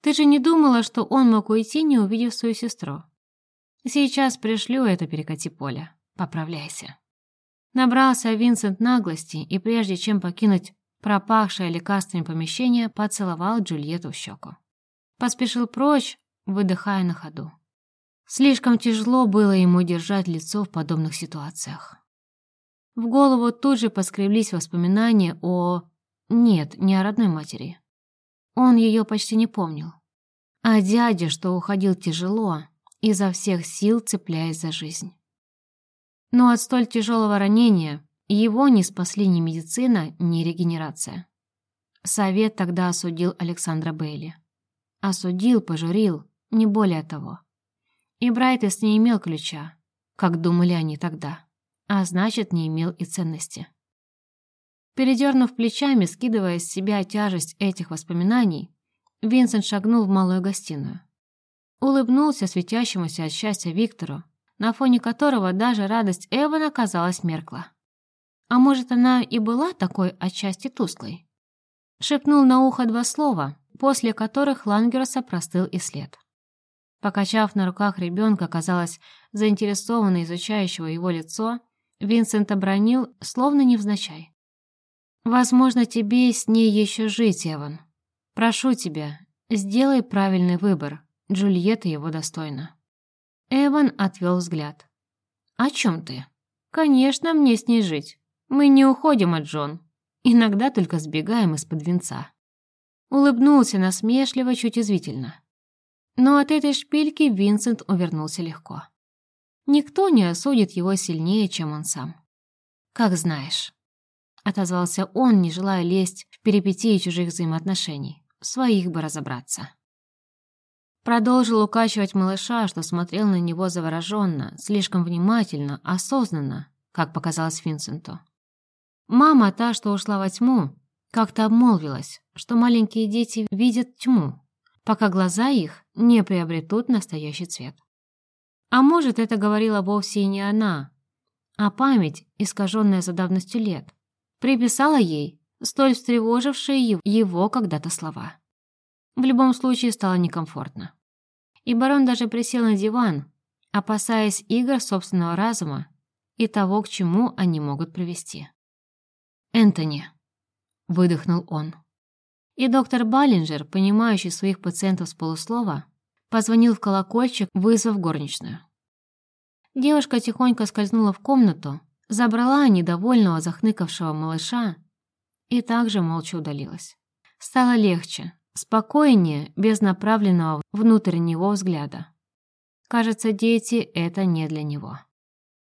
«Ты же не думала, что он мог уйти, не увидев свою сестру?» Сейчас пришлю это перекати поле. Поправляйся. Набрался Винсент наглости и прежде чем покинуть пропахшее лекарствами помещение, поцеловал Джульетту в щеку. Поспешил прочь, выдыхая на ходу. Слишком тяжело было ему держать лицо в подобных ситуациях. В голову тут же поскреблись воспоминания о... Нет, не о родной матери. Он ее почти не помнил. А дяде, что уходил тяжело, изо всех сил цепляясь за жизнь. Но от столь тяжелого ранения его не спасли ни медицина, ни регенерация. Совет тогда осудил Александра Бейли. Осудил, пожурил, не более того. И Брайтес не имел ключа, как думали они тогда, а значит, не имел и ценности. Передернув плечами, скидывая с себя тяжесть этих воспоминаний, Винсент шагнул в малую гостиную. Улыбнулся светящемуся от счастья Виктору, на фоне которого даже радость Эвана казалась меркла. А может, она и была такой отчасти тусклой? Шепнул на ухо два слова, после которых Лангерса простыл и след. Покачав на руках ребенка, казалось, заинтересованно изучающего его лицо, Винсент обронил, словно невзначай. «Возможно, тебе с ней еще жить, Эван. Прошу тебя, сделай правильный выбор, Джульетта его достойна. Эван отвел взгляд. «О чем ты?» «Конечно, мне с ней жить. Мы не уходим от Джон. Иногда только сбегаем из-под венца». Улыбнулся насмешливо, чуть извительно. Но от этой шпильки Винсент увернулся легко. Никто не осудит его сильнее, чем он сам. «Как знаешь», — отозвался он, не желая лезть в перипетии чужих взаимоотношений. «Своих бы разобраться». Продолжил укачивать малыша, что смотрел на него завороженно, слишком внимательно, осознанно, как показалось Винсенту. Мама, та, что ушла во тьму, как-то обмолвилась, что маленькие дети видят тьму, пока глаза их не приобретут настоящий цвет. А может, это говорила вовсе и не она, а память, искаженная за давностью лет, приписала ей столь встревожившие его когда-то слова. В любом случае стало некомфортно и барон даже присел на диван, опасаясь игр собственного разума и того, к чему они могут привести. «Энтони», — выдохнул он. И доктор Баллинджер, понимающий своих пациентов с полуслова, позвонил в колокольчик, вызвав горничную. Девушка тихонько скользнула в комнату, забрала недовольного захныкавшего малыша и также молча удалилась. Стало легче, Спокойнее, без направленного внутрь него взгляда. Кажется, дети — это не для него.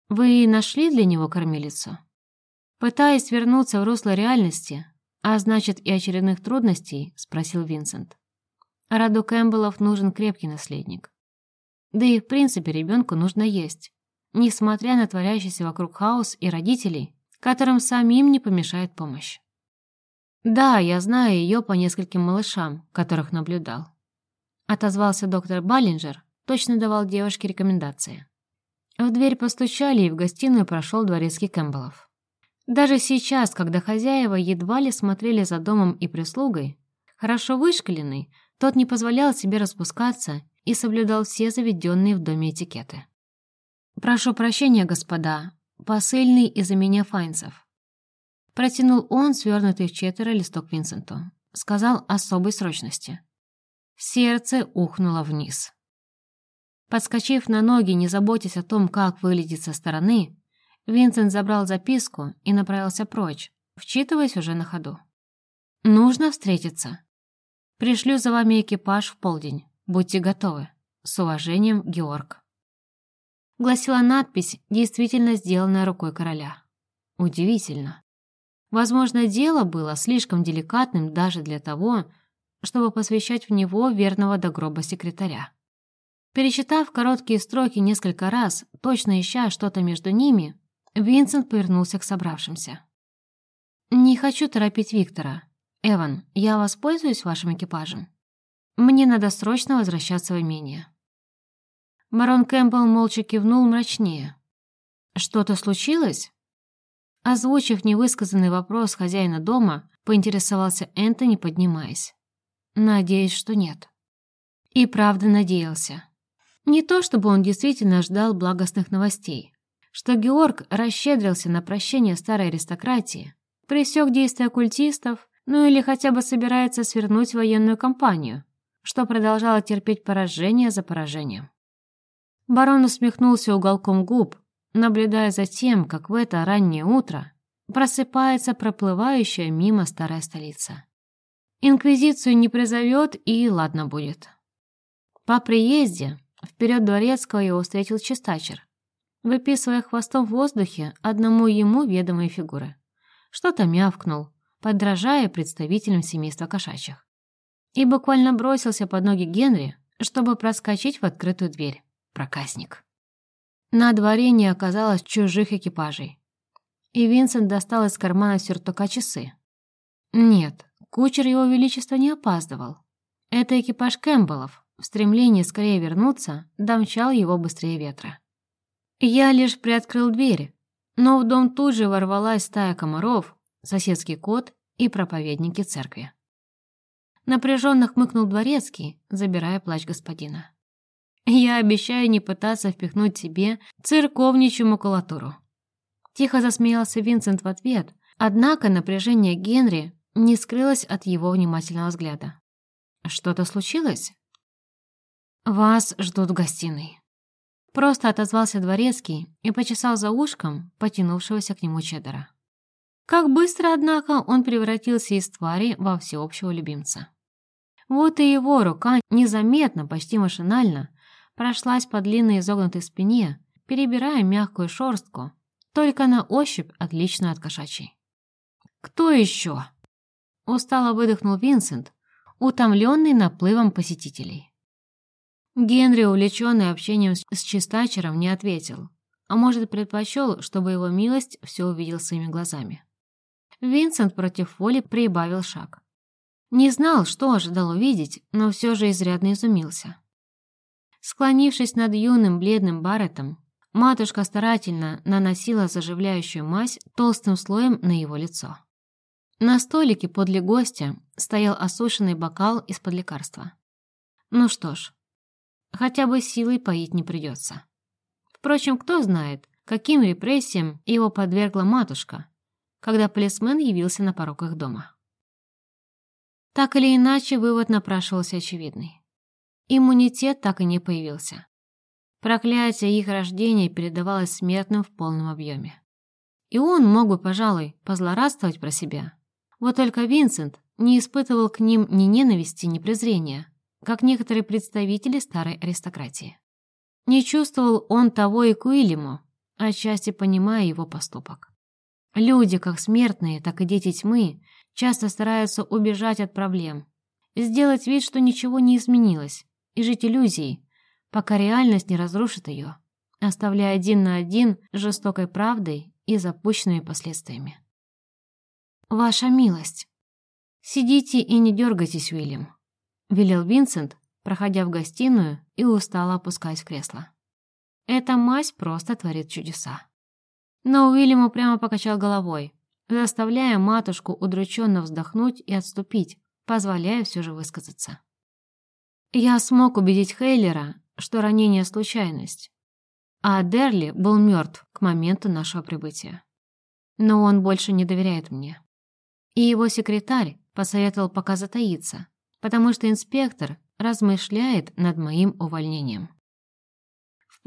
Вы нашли для него кормилицу? Пытаясь вернуться в русло реальности, а значит и очередных трудностей, спросил Винсент. Раду Кэмпбеллов нужен крепкий наследник. Да и в принципе ребенку нужно есть, несмотря на творящийся вокруг хаос и родителей, которым самим не помешает помощь. «Да, я знаю ее по нескольким малышам, которых наблюдал». Отозвался доктор Баллинджер, точно давал девушке рекомендации. В дверь постучали, и в гостиную прошел дворецкий Кэмпбеллов. Даже сейчас, когда хозяева едва ли смотрели за домом и прислугой, хорошо вышкаленный, тот не позволял себе распускаться и соблюдал все заведенные в доме этикеты. «Прошу прощения, господа, посыльный из-за меня Файнцев». Протянул он, свернутый в четверо листок Винсенту. Сказал особой срочности. Сердце ухнуло вниз. Подскочив на ноги, не заботясь о том, как выглядит со стороны, Винсент забрал записку и направился прочь, вчитываясь уже на ходу. «Нужно встретиться. Пришлю за вами экипаж в полдень. Будьте готовы. С уважением, Георг». Гласила надпись, действительно сделанная рукой короля. Удивительно. Возможно, дело было слишком деликатным даже для того, чтобы посвящать в него верного до гроба секретаря. Перечитав короткие строки несколько раз, точно ища что-то между ними, Винсент повернулся к собравшимся. «Не хочу торопить Виктора. Эван, я воспользуюсь вашим экипажем. Мне надо срочно возвращаться в имение». Барон Кэмпбелл молча кивнул мрачнее. «Что-то случилось?» Озвучив невысказанный вопрос хозяина дома, поинтересовался Энтони, поднимаясь. «Надеюсь, что нет». И правда надеялся. Не то чтобы он действительно ждал благостных новостей, что Георг расщедрился на прощение старой аристократии, пресек действия культистов, ну или хотя бы собирается свернуть военную кампанию, что продолжало терпеть поражение за поражением. Барон усмехнулся уголком губ, наблюдая за тем, как в это раннее утро просыпается проплывающая мимо старая столица. Инквизицию не призовет, и ладно будет. По приезде Вперед дворецкого его встретил чистачер, выписывая хвостом в воздухе одному ему ведомые фигуры. Что-то мявкнул, подражая представителям семейства кошачьих. И буквально бросился под ноги Генри, чтобы проскочить в открытую дверь. Проказник. На дворе не оказалось чужих экипажей. И Винсент достал из кармана сюртука часы. Нет, кучер его величества не опаздывал. Это экипаж Кэмпбеллов, в стремлении скорее вернуться, домчал его быстрее ветра. Я лишь приоткрыл дверь, но в дом тут же ворвалась стая комаров, соседский кот и проповедники церкви. Напряженно хмыкнул дворецкий, забирая плач господина. «Я обещаю не пытаться впихнуть себе церковничью макулатуру». Тихо засмеялся Винсент в ответ, однако напряжение Генри не скрылось от его внимательного взгляда. «Что-то случилось?» «Вас ждут в гостиной». Просто отозвался дворецкий и почесал за ушком потянувшегося к нему чеддера. Как быстро, однако, он превратился из твари во всеобщего любимца. Вот и его рука незаметно, почти машинально, прошлась по длинной изогнутой спине, перебирая мягкую шорстку, только на ощупь отличную от кошачьей. «Кто еще?» Устало выдохнул Винсент, утомленный наплывом посетителей. Генри, увлеченный общением с чистачером, не ответил, а может, предпочел, чтобы его милость все увидел своими глазами. Винсент против воли прибавил шаг. Не знал, что ожидал увидеть, но все же изрядно изумился. Склонившись над юным бледным Барреттом, матушка старательно наносила заживляющую мазь толстым слоем на его лицо. На столике подле гостя стоял осушенный бокал из-под лекарства. Ну что ж, Хотя бы силой поить не придется. Впрочем, кто знает, каким репрессиям его подвергла матушка, когда полисмен явился на порог их дома. Так или иначе, вывод напрашивался очевидный. Иммунитет так и не появился. Проклятие их рождения передавалось смертным в полном объеме. И он мог бы, пожалуй, позлорадствовать про себя. Вот только Винсент не испытывал к ним ни ненависти, ни презрения, как некоторые представители старой аристократии. Не чувствовал он того и к Уильяму, отчасти понимая его поступок. Люди, как смертные, так и дети тьмы, часто стараются убежать от проблем, сделать вид, что ничего не изменилось, и жить иллюзией, пока реальность не разрушит ее, оставляя один на один жестокой правдой и запущенными последствиями. «Ваша милость. Сидите и не дергайтесь, — велел Винсент, проходя в гостиную и устало опускаясь в кресло. Эта мазь просто творит чудеса. Но Уильям упрямо покачал головой, заставляя матушку удрученно вздохнуть и отступить, позволяя все же высказаться. Я смог убедить Хейлера, что ранение — случайность, а Дерли был мертв к моменту нашего прибытия. Но он больше не доверяет мне. И его секретарь посоветовал пока затаиться, потому что инспектор размышляет над моим увольнением.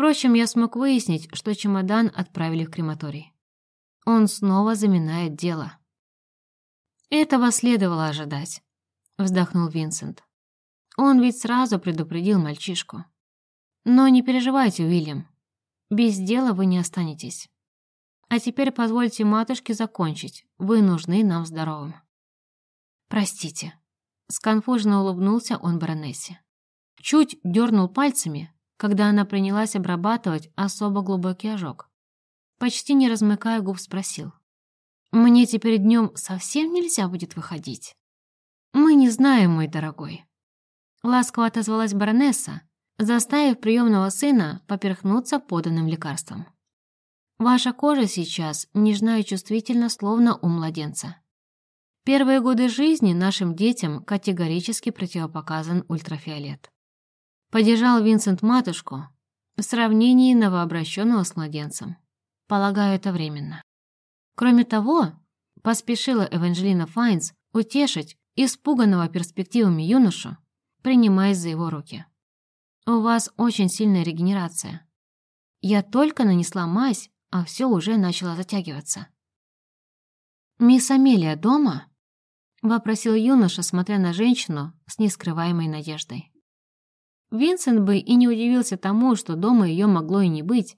Впрочем, я смог выяснить, что чемодан отправили в крематорий. Он снова заминает дело. Этого следовало ожидать, вздохнул Винсент. Он ведь сразу предупредил мальчишку. Но не переживайте, Уильям. Без дела вы не останетесь. А теперь позвольте матушке закончить. Вы нужны нам здоровым. Простите. Сконфуженно улыбнулся он баронессе. Чуть дернул пальцами, когда она принялась обрабатывать особо глубокий ожог. Почти не размыкая губ, спросил. «Мне теперь днем совсем нельзя будет выходить?» «Мы не знаем, мой дорогой». Ласково отозвалась баронесса, заставив приемного сына поперхнуться поданным лекарством. «Ваша кожа сейчас нежна и чувствительна, словно у младенца. Первые годы жизни нашим детям категорически противопоказан ультрафиолет. Поддержал Винсент матушку в сравнении новообращенного с младенцем. Полагаю, это временно. Кроме того, поспешила Эванжелина Файнс утешить испуганного перспективами юношу, принимаясь за его руки. «У вас очень сильная регенерация. Я только нанесла мазь, а все уже начало затягиваться». «Мисс Амелия дома?» — вопросил юноша, смотря на женщину с нескрываемой надеждой. Винсент бы и не удивился тому, что дома ее могло и не быть,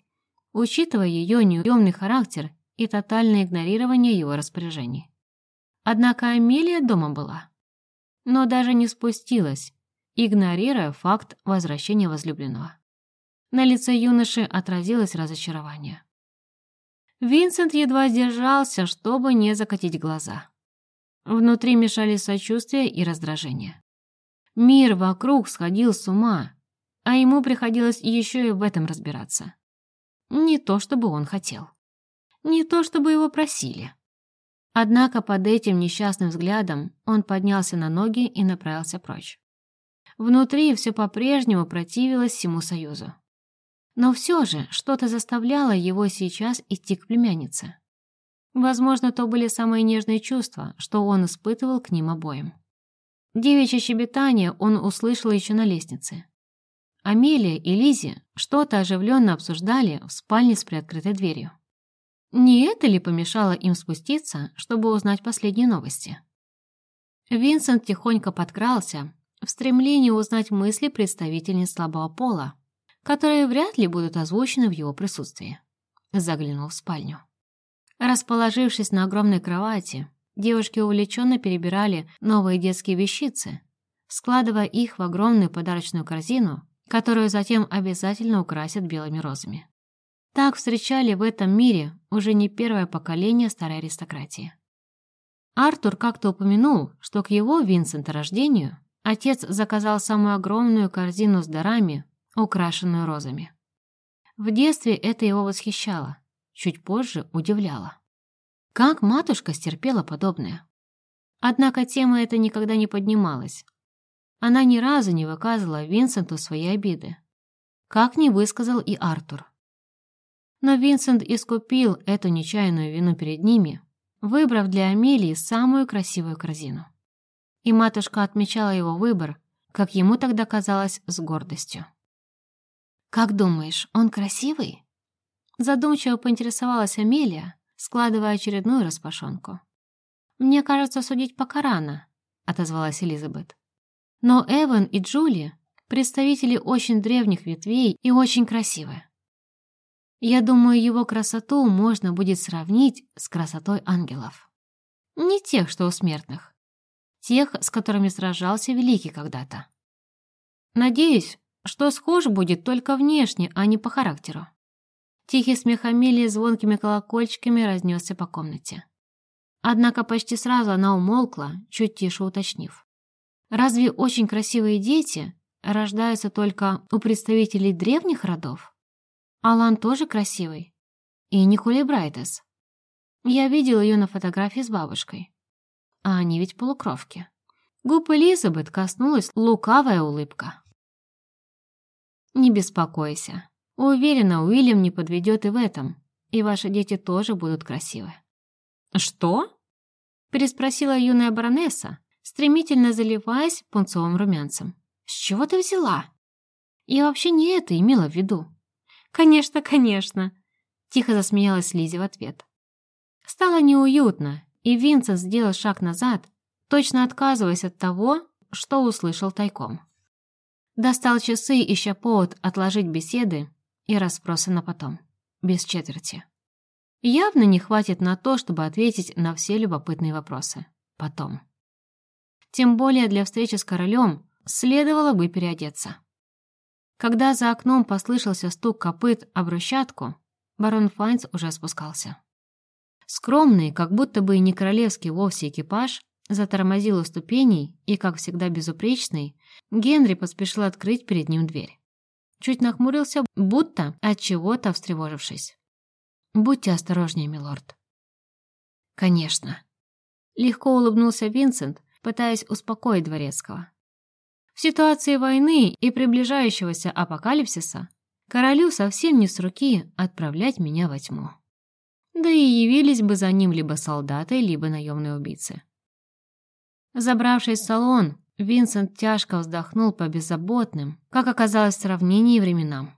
учитывая ее неуемный характер и тотальное игнорирование его распоряжений. Однако Амелия дома была. Но даже не спустилась, игнорируя факт возвращения возлюбленного. На лице юноши отразилось разочарование. Винсент едва сдержался, чтобы не закатить глаза. Внутри мешали сочувствие и раздражение. Мир вокруг сходил с ума, а ему приходилось еще и в этом разбираться. Не то, чтобы он хотел. Не то, чтобы его просили. Однако под этим несчастным взглядом он поднялся на ноги и направился прочь. Внутри все по-прежнему противилось всему союзу. Но все же что-то заставляло его сейчас идти к племяннице. Возможно, то были самые нежные чувства, что он испытывал к ним обоим. Девичье щебетание он услышал еще на лестнице. Амелия и Лизи что-то оживленно обсуждали в спальне с приоткрытой дверью. Не это ли помешало им спуститься, чтобы узнать последние новости? Винсент тихонько подкрался в стремлении узнать мысли представительниц слабого пола, которые вряд ли будут озвучены в его присутствии. Заглянул в спальню. Расположившись на огромной кровати, Девушки увлеченно перебирали новые детские вещицы, складывая их в огромную подарочную корзину, которую затем обязательно украсят белыми розами. Так встречали в этом мире уже не первое поколение старой аристократии. Артур как-то упомянул, что к его Винсента рождению отец заказал самую огромную корзину с дарами, украшенную розами. В детстве это его восхищало, чуть позже удивляло. Как матушка стерпела подобное? Однако тема эта никогда не поднималась. Она ни разу не выказывала Винсенту свои обиды. Как не высказал и Артур. Но Винсент искупил эту нечаянную вину перед ними, выбрав для Амелии самую красивую корзину. И матушка отмечала его выбор, как ему тогда казалось, с гордостью. «Как думаешь, он красивый?» Задумчиво поинтересовалась Амелия, складывая очередную распашонку. «Мне кажется, судить пока рано», — отозвалась Элизабет. «Но Эван и Джули — представители очень древних ветвей и очень красивые. Я думаю, его красоту можно будет сравнить с красотой ангелов. Не тех, что у смертных. Тех, с которыми сражался Великий когда-то. Надеюсь, что схож будет только внешне, а не по характеру. Тихий смех Амелии звонкими колокольчиками разнесся по комнате. Однако почти сразу она умолкла, чуть тише уточнив. «Разве очень красивые дети рождаются только у представителей древних родов? Алан тоже красивый. И Николи Брайтес. Я видел ее на фотографии с бабушкой. А они ведь полукровки. Губ Элизабет коснулась лукавая улыбка. «Не беспокойся. Уверена, Уильям не подведет и в этом, и ваши дети тоже будут красивы». «Что?» — переспросила юная баронесса, стремительно заливаясь пунцовым румянцем. «С чего ты взяла?» «Я вообще не это имела в виду». «Конечно, конечно», — тихо засмеялась Лизи в ответ. Стало неуютно, и Винсент сделал шаг назад, точно отказываясь от того, что услышал тайком. Достал часы, ища повод отложить беседы и расспросы на потом, без четверти. Явно не хватит на то, чтобы ответить на все любопытные вопросы. Потом. Тем более для встречи с королем следовало бы переодеться. Когда за окном послышался стук копыт о брусчатку, барон Файнц уже спускался. Скромный, как будто бы и не королевский вовсе экипаж, Затормозил у ступеней и, как всегда безупречный, Генри поспешил открыть перед ним дверь. Чуть нахмурился, будто от чего-то встревожившись. «Будьте осторожнее, милорд». «Конечно». Легко улыбнулся Винсент, пытаясь успокоить Дворецкого. В ситуации войны и приближающегося апокалипсиса королю совсем не с руки отправлять меня во тьму. Да и явились бы за ним либо солдаты, либо наемные убийцы. Забравшись в салон, Винсент тяжко вздохнул по беззаботным, как оказалось в сравнении временам.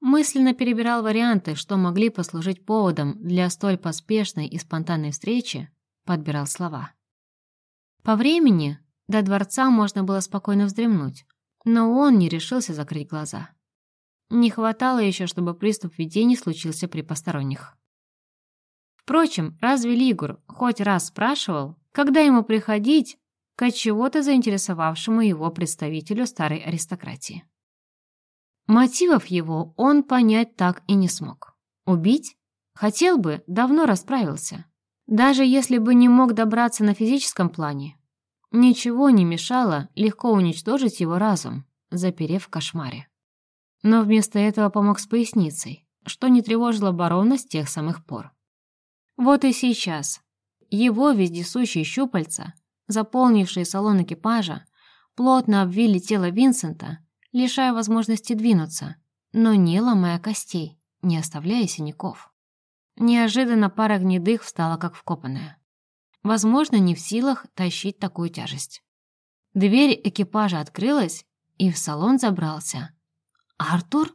Мысленно перебирал варианты, что могли послужить поводом для столь поспешной и спонтанной встречи, подбирал слова. По времени до дворца можно было спокойно вздремнуть, но он не решился закрыть глаза. Не хватало еще, чтобы приступ видений случился при посторонних. Впрочем, разве Лигур хоть раз спрашивал, когда ему приходить к чего-то заинтересовавшему его представителю старой аристократии. Мотивов его он понять так и не смог. Убить? Хотел бы, давно расправился. Даже если бы не мог добраться на физическом плане. Ничего не мешало легко уничтожить его разум, заперев в кошмаре. Но вместо этого помог с поясницей, что не тревожило барона с тех самых пор. Вот и сейчас, его вездесущие щупальца, заполнившие салон экипажа, плотно обвили тело Винсента, лишая возможности двинуться, но не ломая костей, не оставляя синяков. Неожиданно пара гнедых встала как вкопанная. Возможно, не в силах тащить такую тяжесть. Дверь экипажа открылась, и в салон забрался. «Артур?»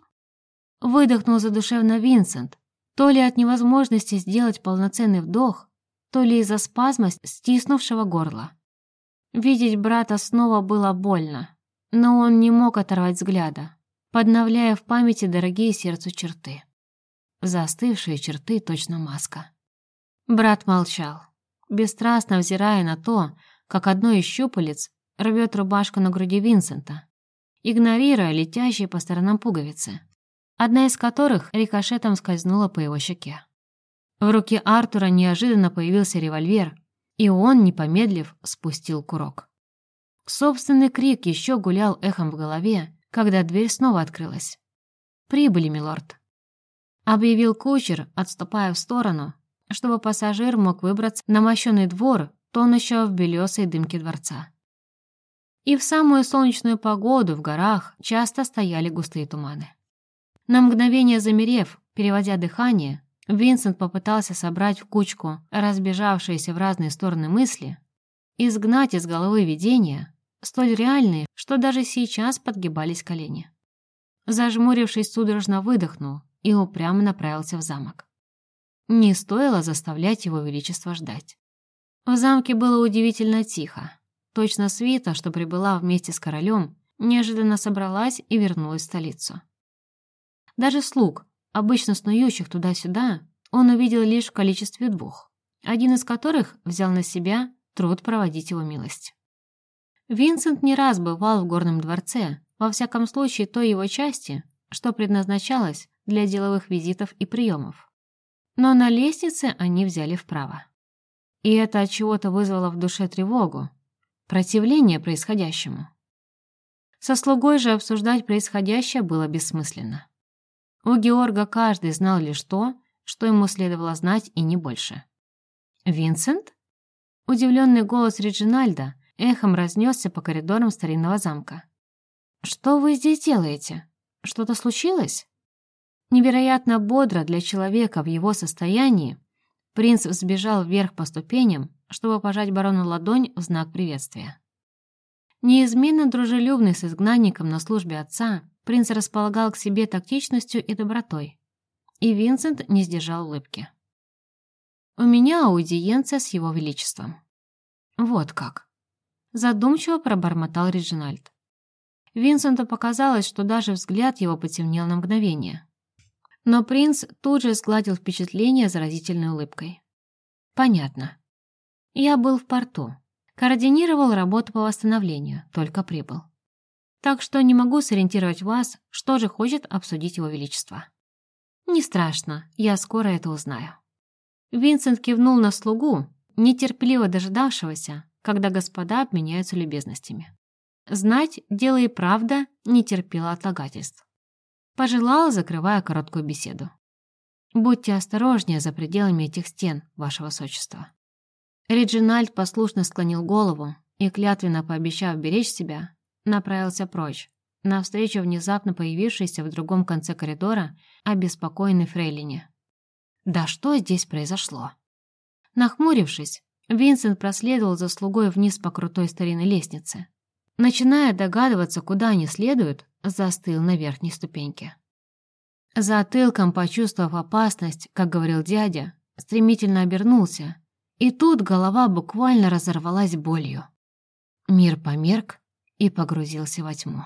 Выдохнул задушевно Винсент, то ли от невозможности сделать полноценный вдох, то ли из-за спазма стиснувшего горло. Видеть брата снова было больно, но он не мог оторвать взгляда, подновляя в памяти дорогие сердцу черты. Застывшие черты точно маска. Брат молчал, бесстрастно взирая на то, как одно из щупалец рвет рубашку на груди Винсента, игнорируя летящие по сторонам пуговицы, одна из которых рикошетом скользнула по его щеке. В руке Артура неожиданно появился револьвер, и он, не помедлив, спустил курок. Собственный крик еще гулял эхом в голове, когда дверь снова открылась. «Прибыли, милорд», — объявил кучер, отступая в сторону, чтобы пассажир мог выбраться на мощенный двор, тонущего в белесой дымке дворца. И в самую солнечную погоду в горах часто стояли густые туманы. На мгновение замерев, переводя дыхание, Винсент попытался собрать в кучку разбежавшиеся в разные стороны мысли, изгнать из головы видения, столь реальные, что даже сейчас подгибались колени. Зажмурившись, судорожно выдохнул и упрямо направился в замок. Не стоило заставлять его величество ждать. В замке было удивительно тихо. Точно свита, что прибыла вместе с королем, неожиданно собралась и вернулась в столицу. Даже слуг, обычно снующих туда-сюда, он увидел лишь в количестве двух, один из которых взял на себя труд проводить его милость. Винсент не раз бывал в горном дворце, во всяком случае той его части, что предназначалось для деловых визитов и приемов. Но на лестнице они взяли вправо. И это от чего-то вызвало в душе тревогу, противление происходящему. Со слугой же обсуждать происходящее было бессмысленно. У Георга каждый знал лишь то, что ему следовало знать и не больше. «Винсент?» Удивленный голос Реджинальда эхом разнесся по коридорам старинного замка. «Что вы здесь делаете? Что-то случилось?» Невероятно бодро для человека в его состоянии принц взбежал вверх по ступеням, чтобы пожать барону ладонь в знак приветствия. Неизменно дружелюбный с изгнанником на службе отца, принц располагал к себе тактичностью и добротой. И Винсент не сдержал улыбки. «У меня аудиенция с его величеством». «Вот как». Задумчиво пробормотал Реджинальд. Винсенту показалось, что даже взгляд его потемнел на мгновение. Но принц тут же сгладил впечатление заразительной улыбкой. «Понятно. Я был в порту. Координировал работу по восстановлению, только прибыл. Так что не могу сориентировать вас, что же хочет обсудить его величество». «Не страшно, я скоро это узнаю». Винсент кивнул на слугу, нетерпеливо дожидавшегося, когда господа обменяются любезностями. Знать, дело и правда не терпело отлагательств. Пожелал, закрывая короткую беседу. «Будьте осторожнее за пределами этих стен, ваше высочество». Реджинальд послушно склонил голову и, клятвенно пообещав беречь себя, направился прочь, навстречу внезапно появившейся в другом конце коридора обеспокоенной фрейлине. «Да что здесь произошло?» Нахмурившись, Винсент проследовал за слугой вниз по крутой старинной лестнице. Начиная догадываться, куда они следуют, застыл на верхней ступеньке. Затылком, почувствовав опасность, как говорил дядя, стремительно обернулся, и тут голова буквально разорвалась болью. Мир померк и погрузился во тьму.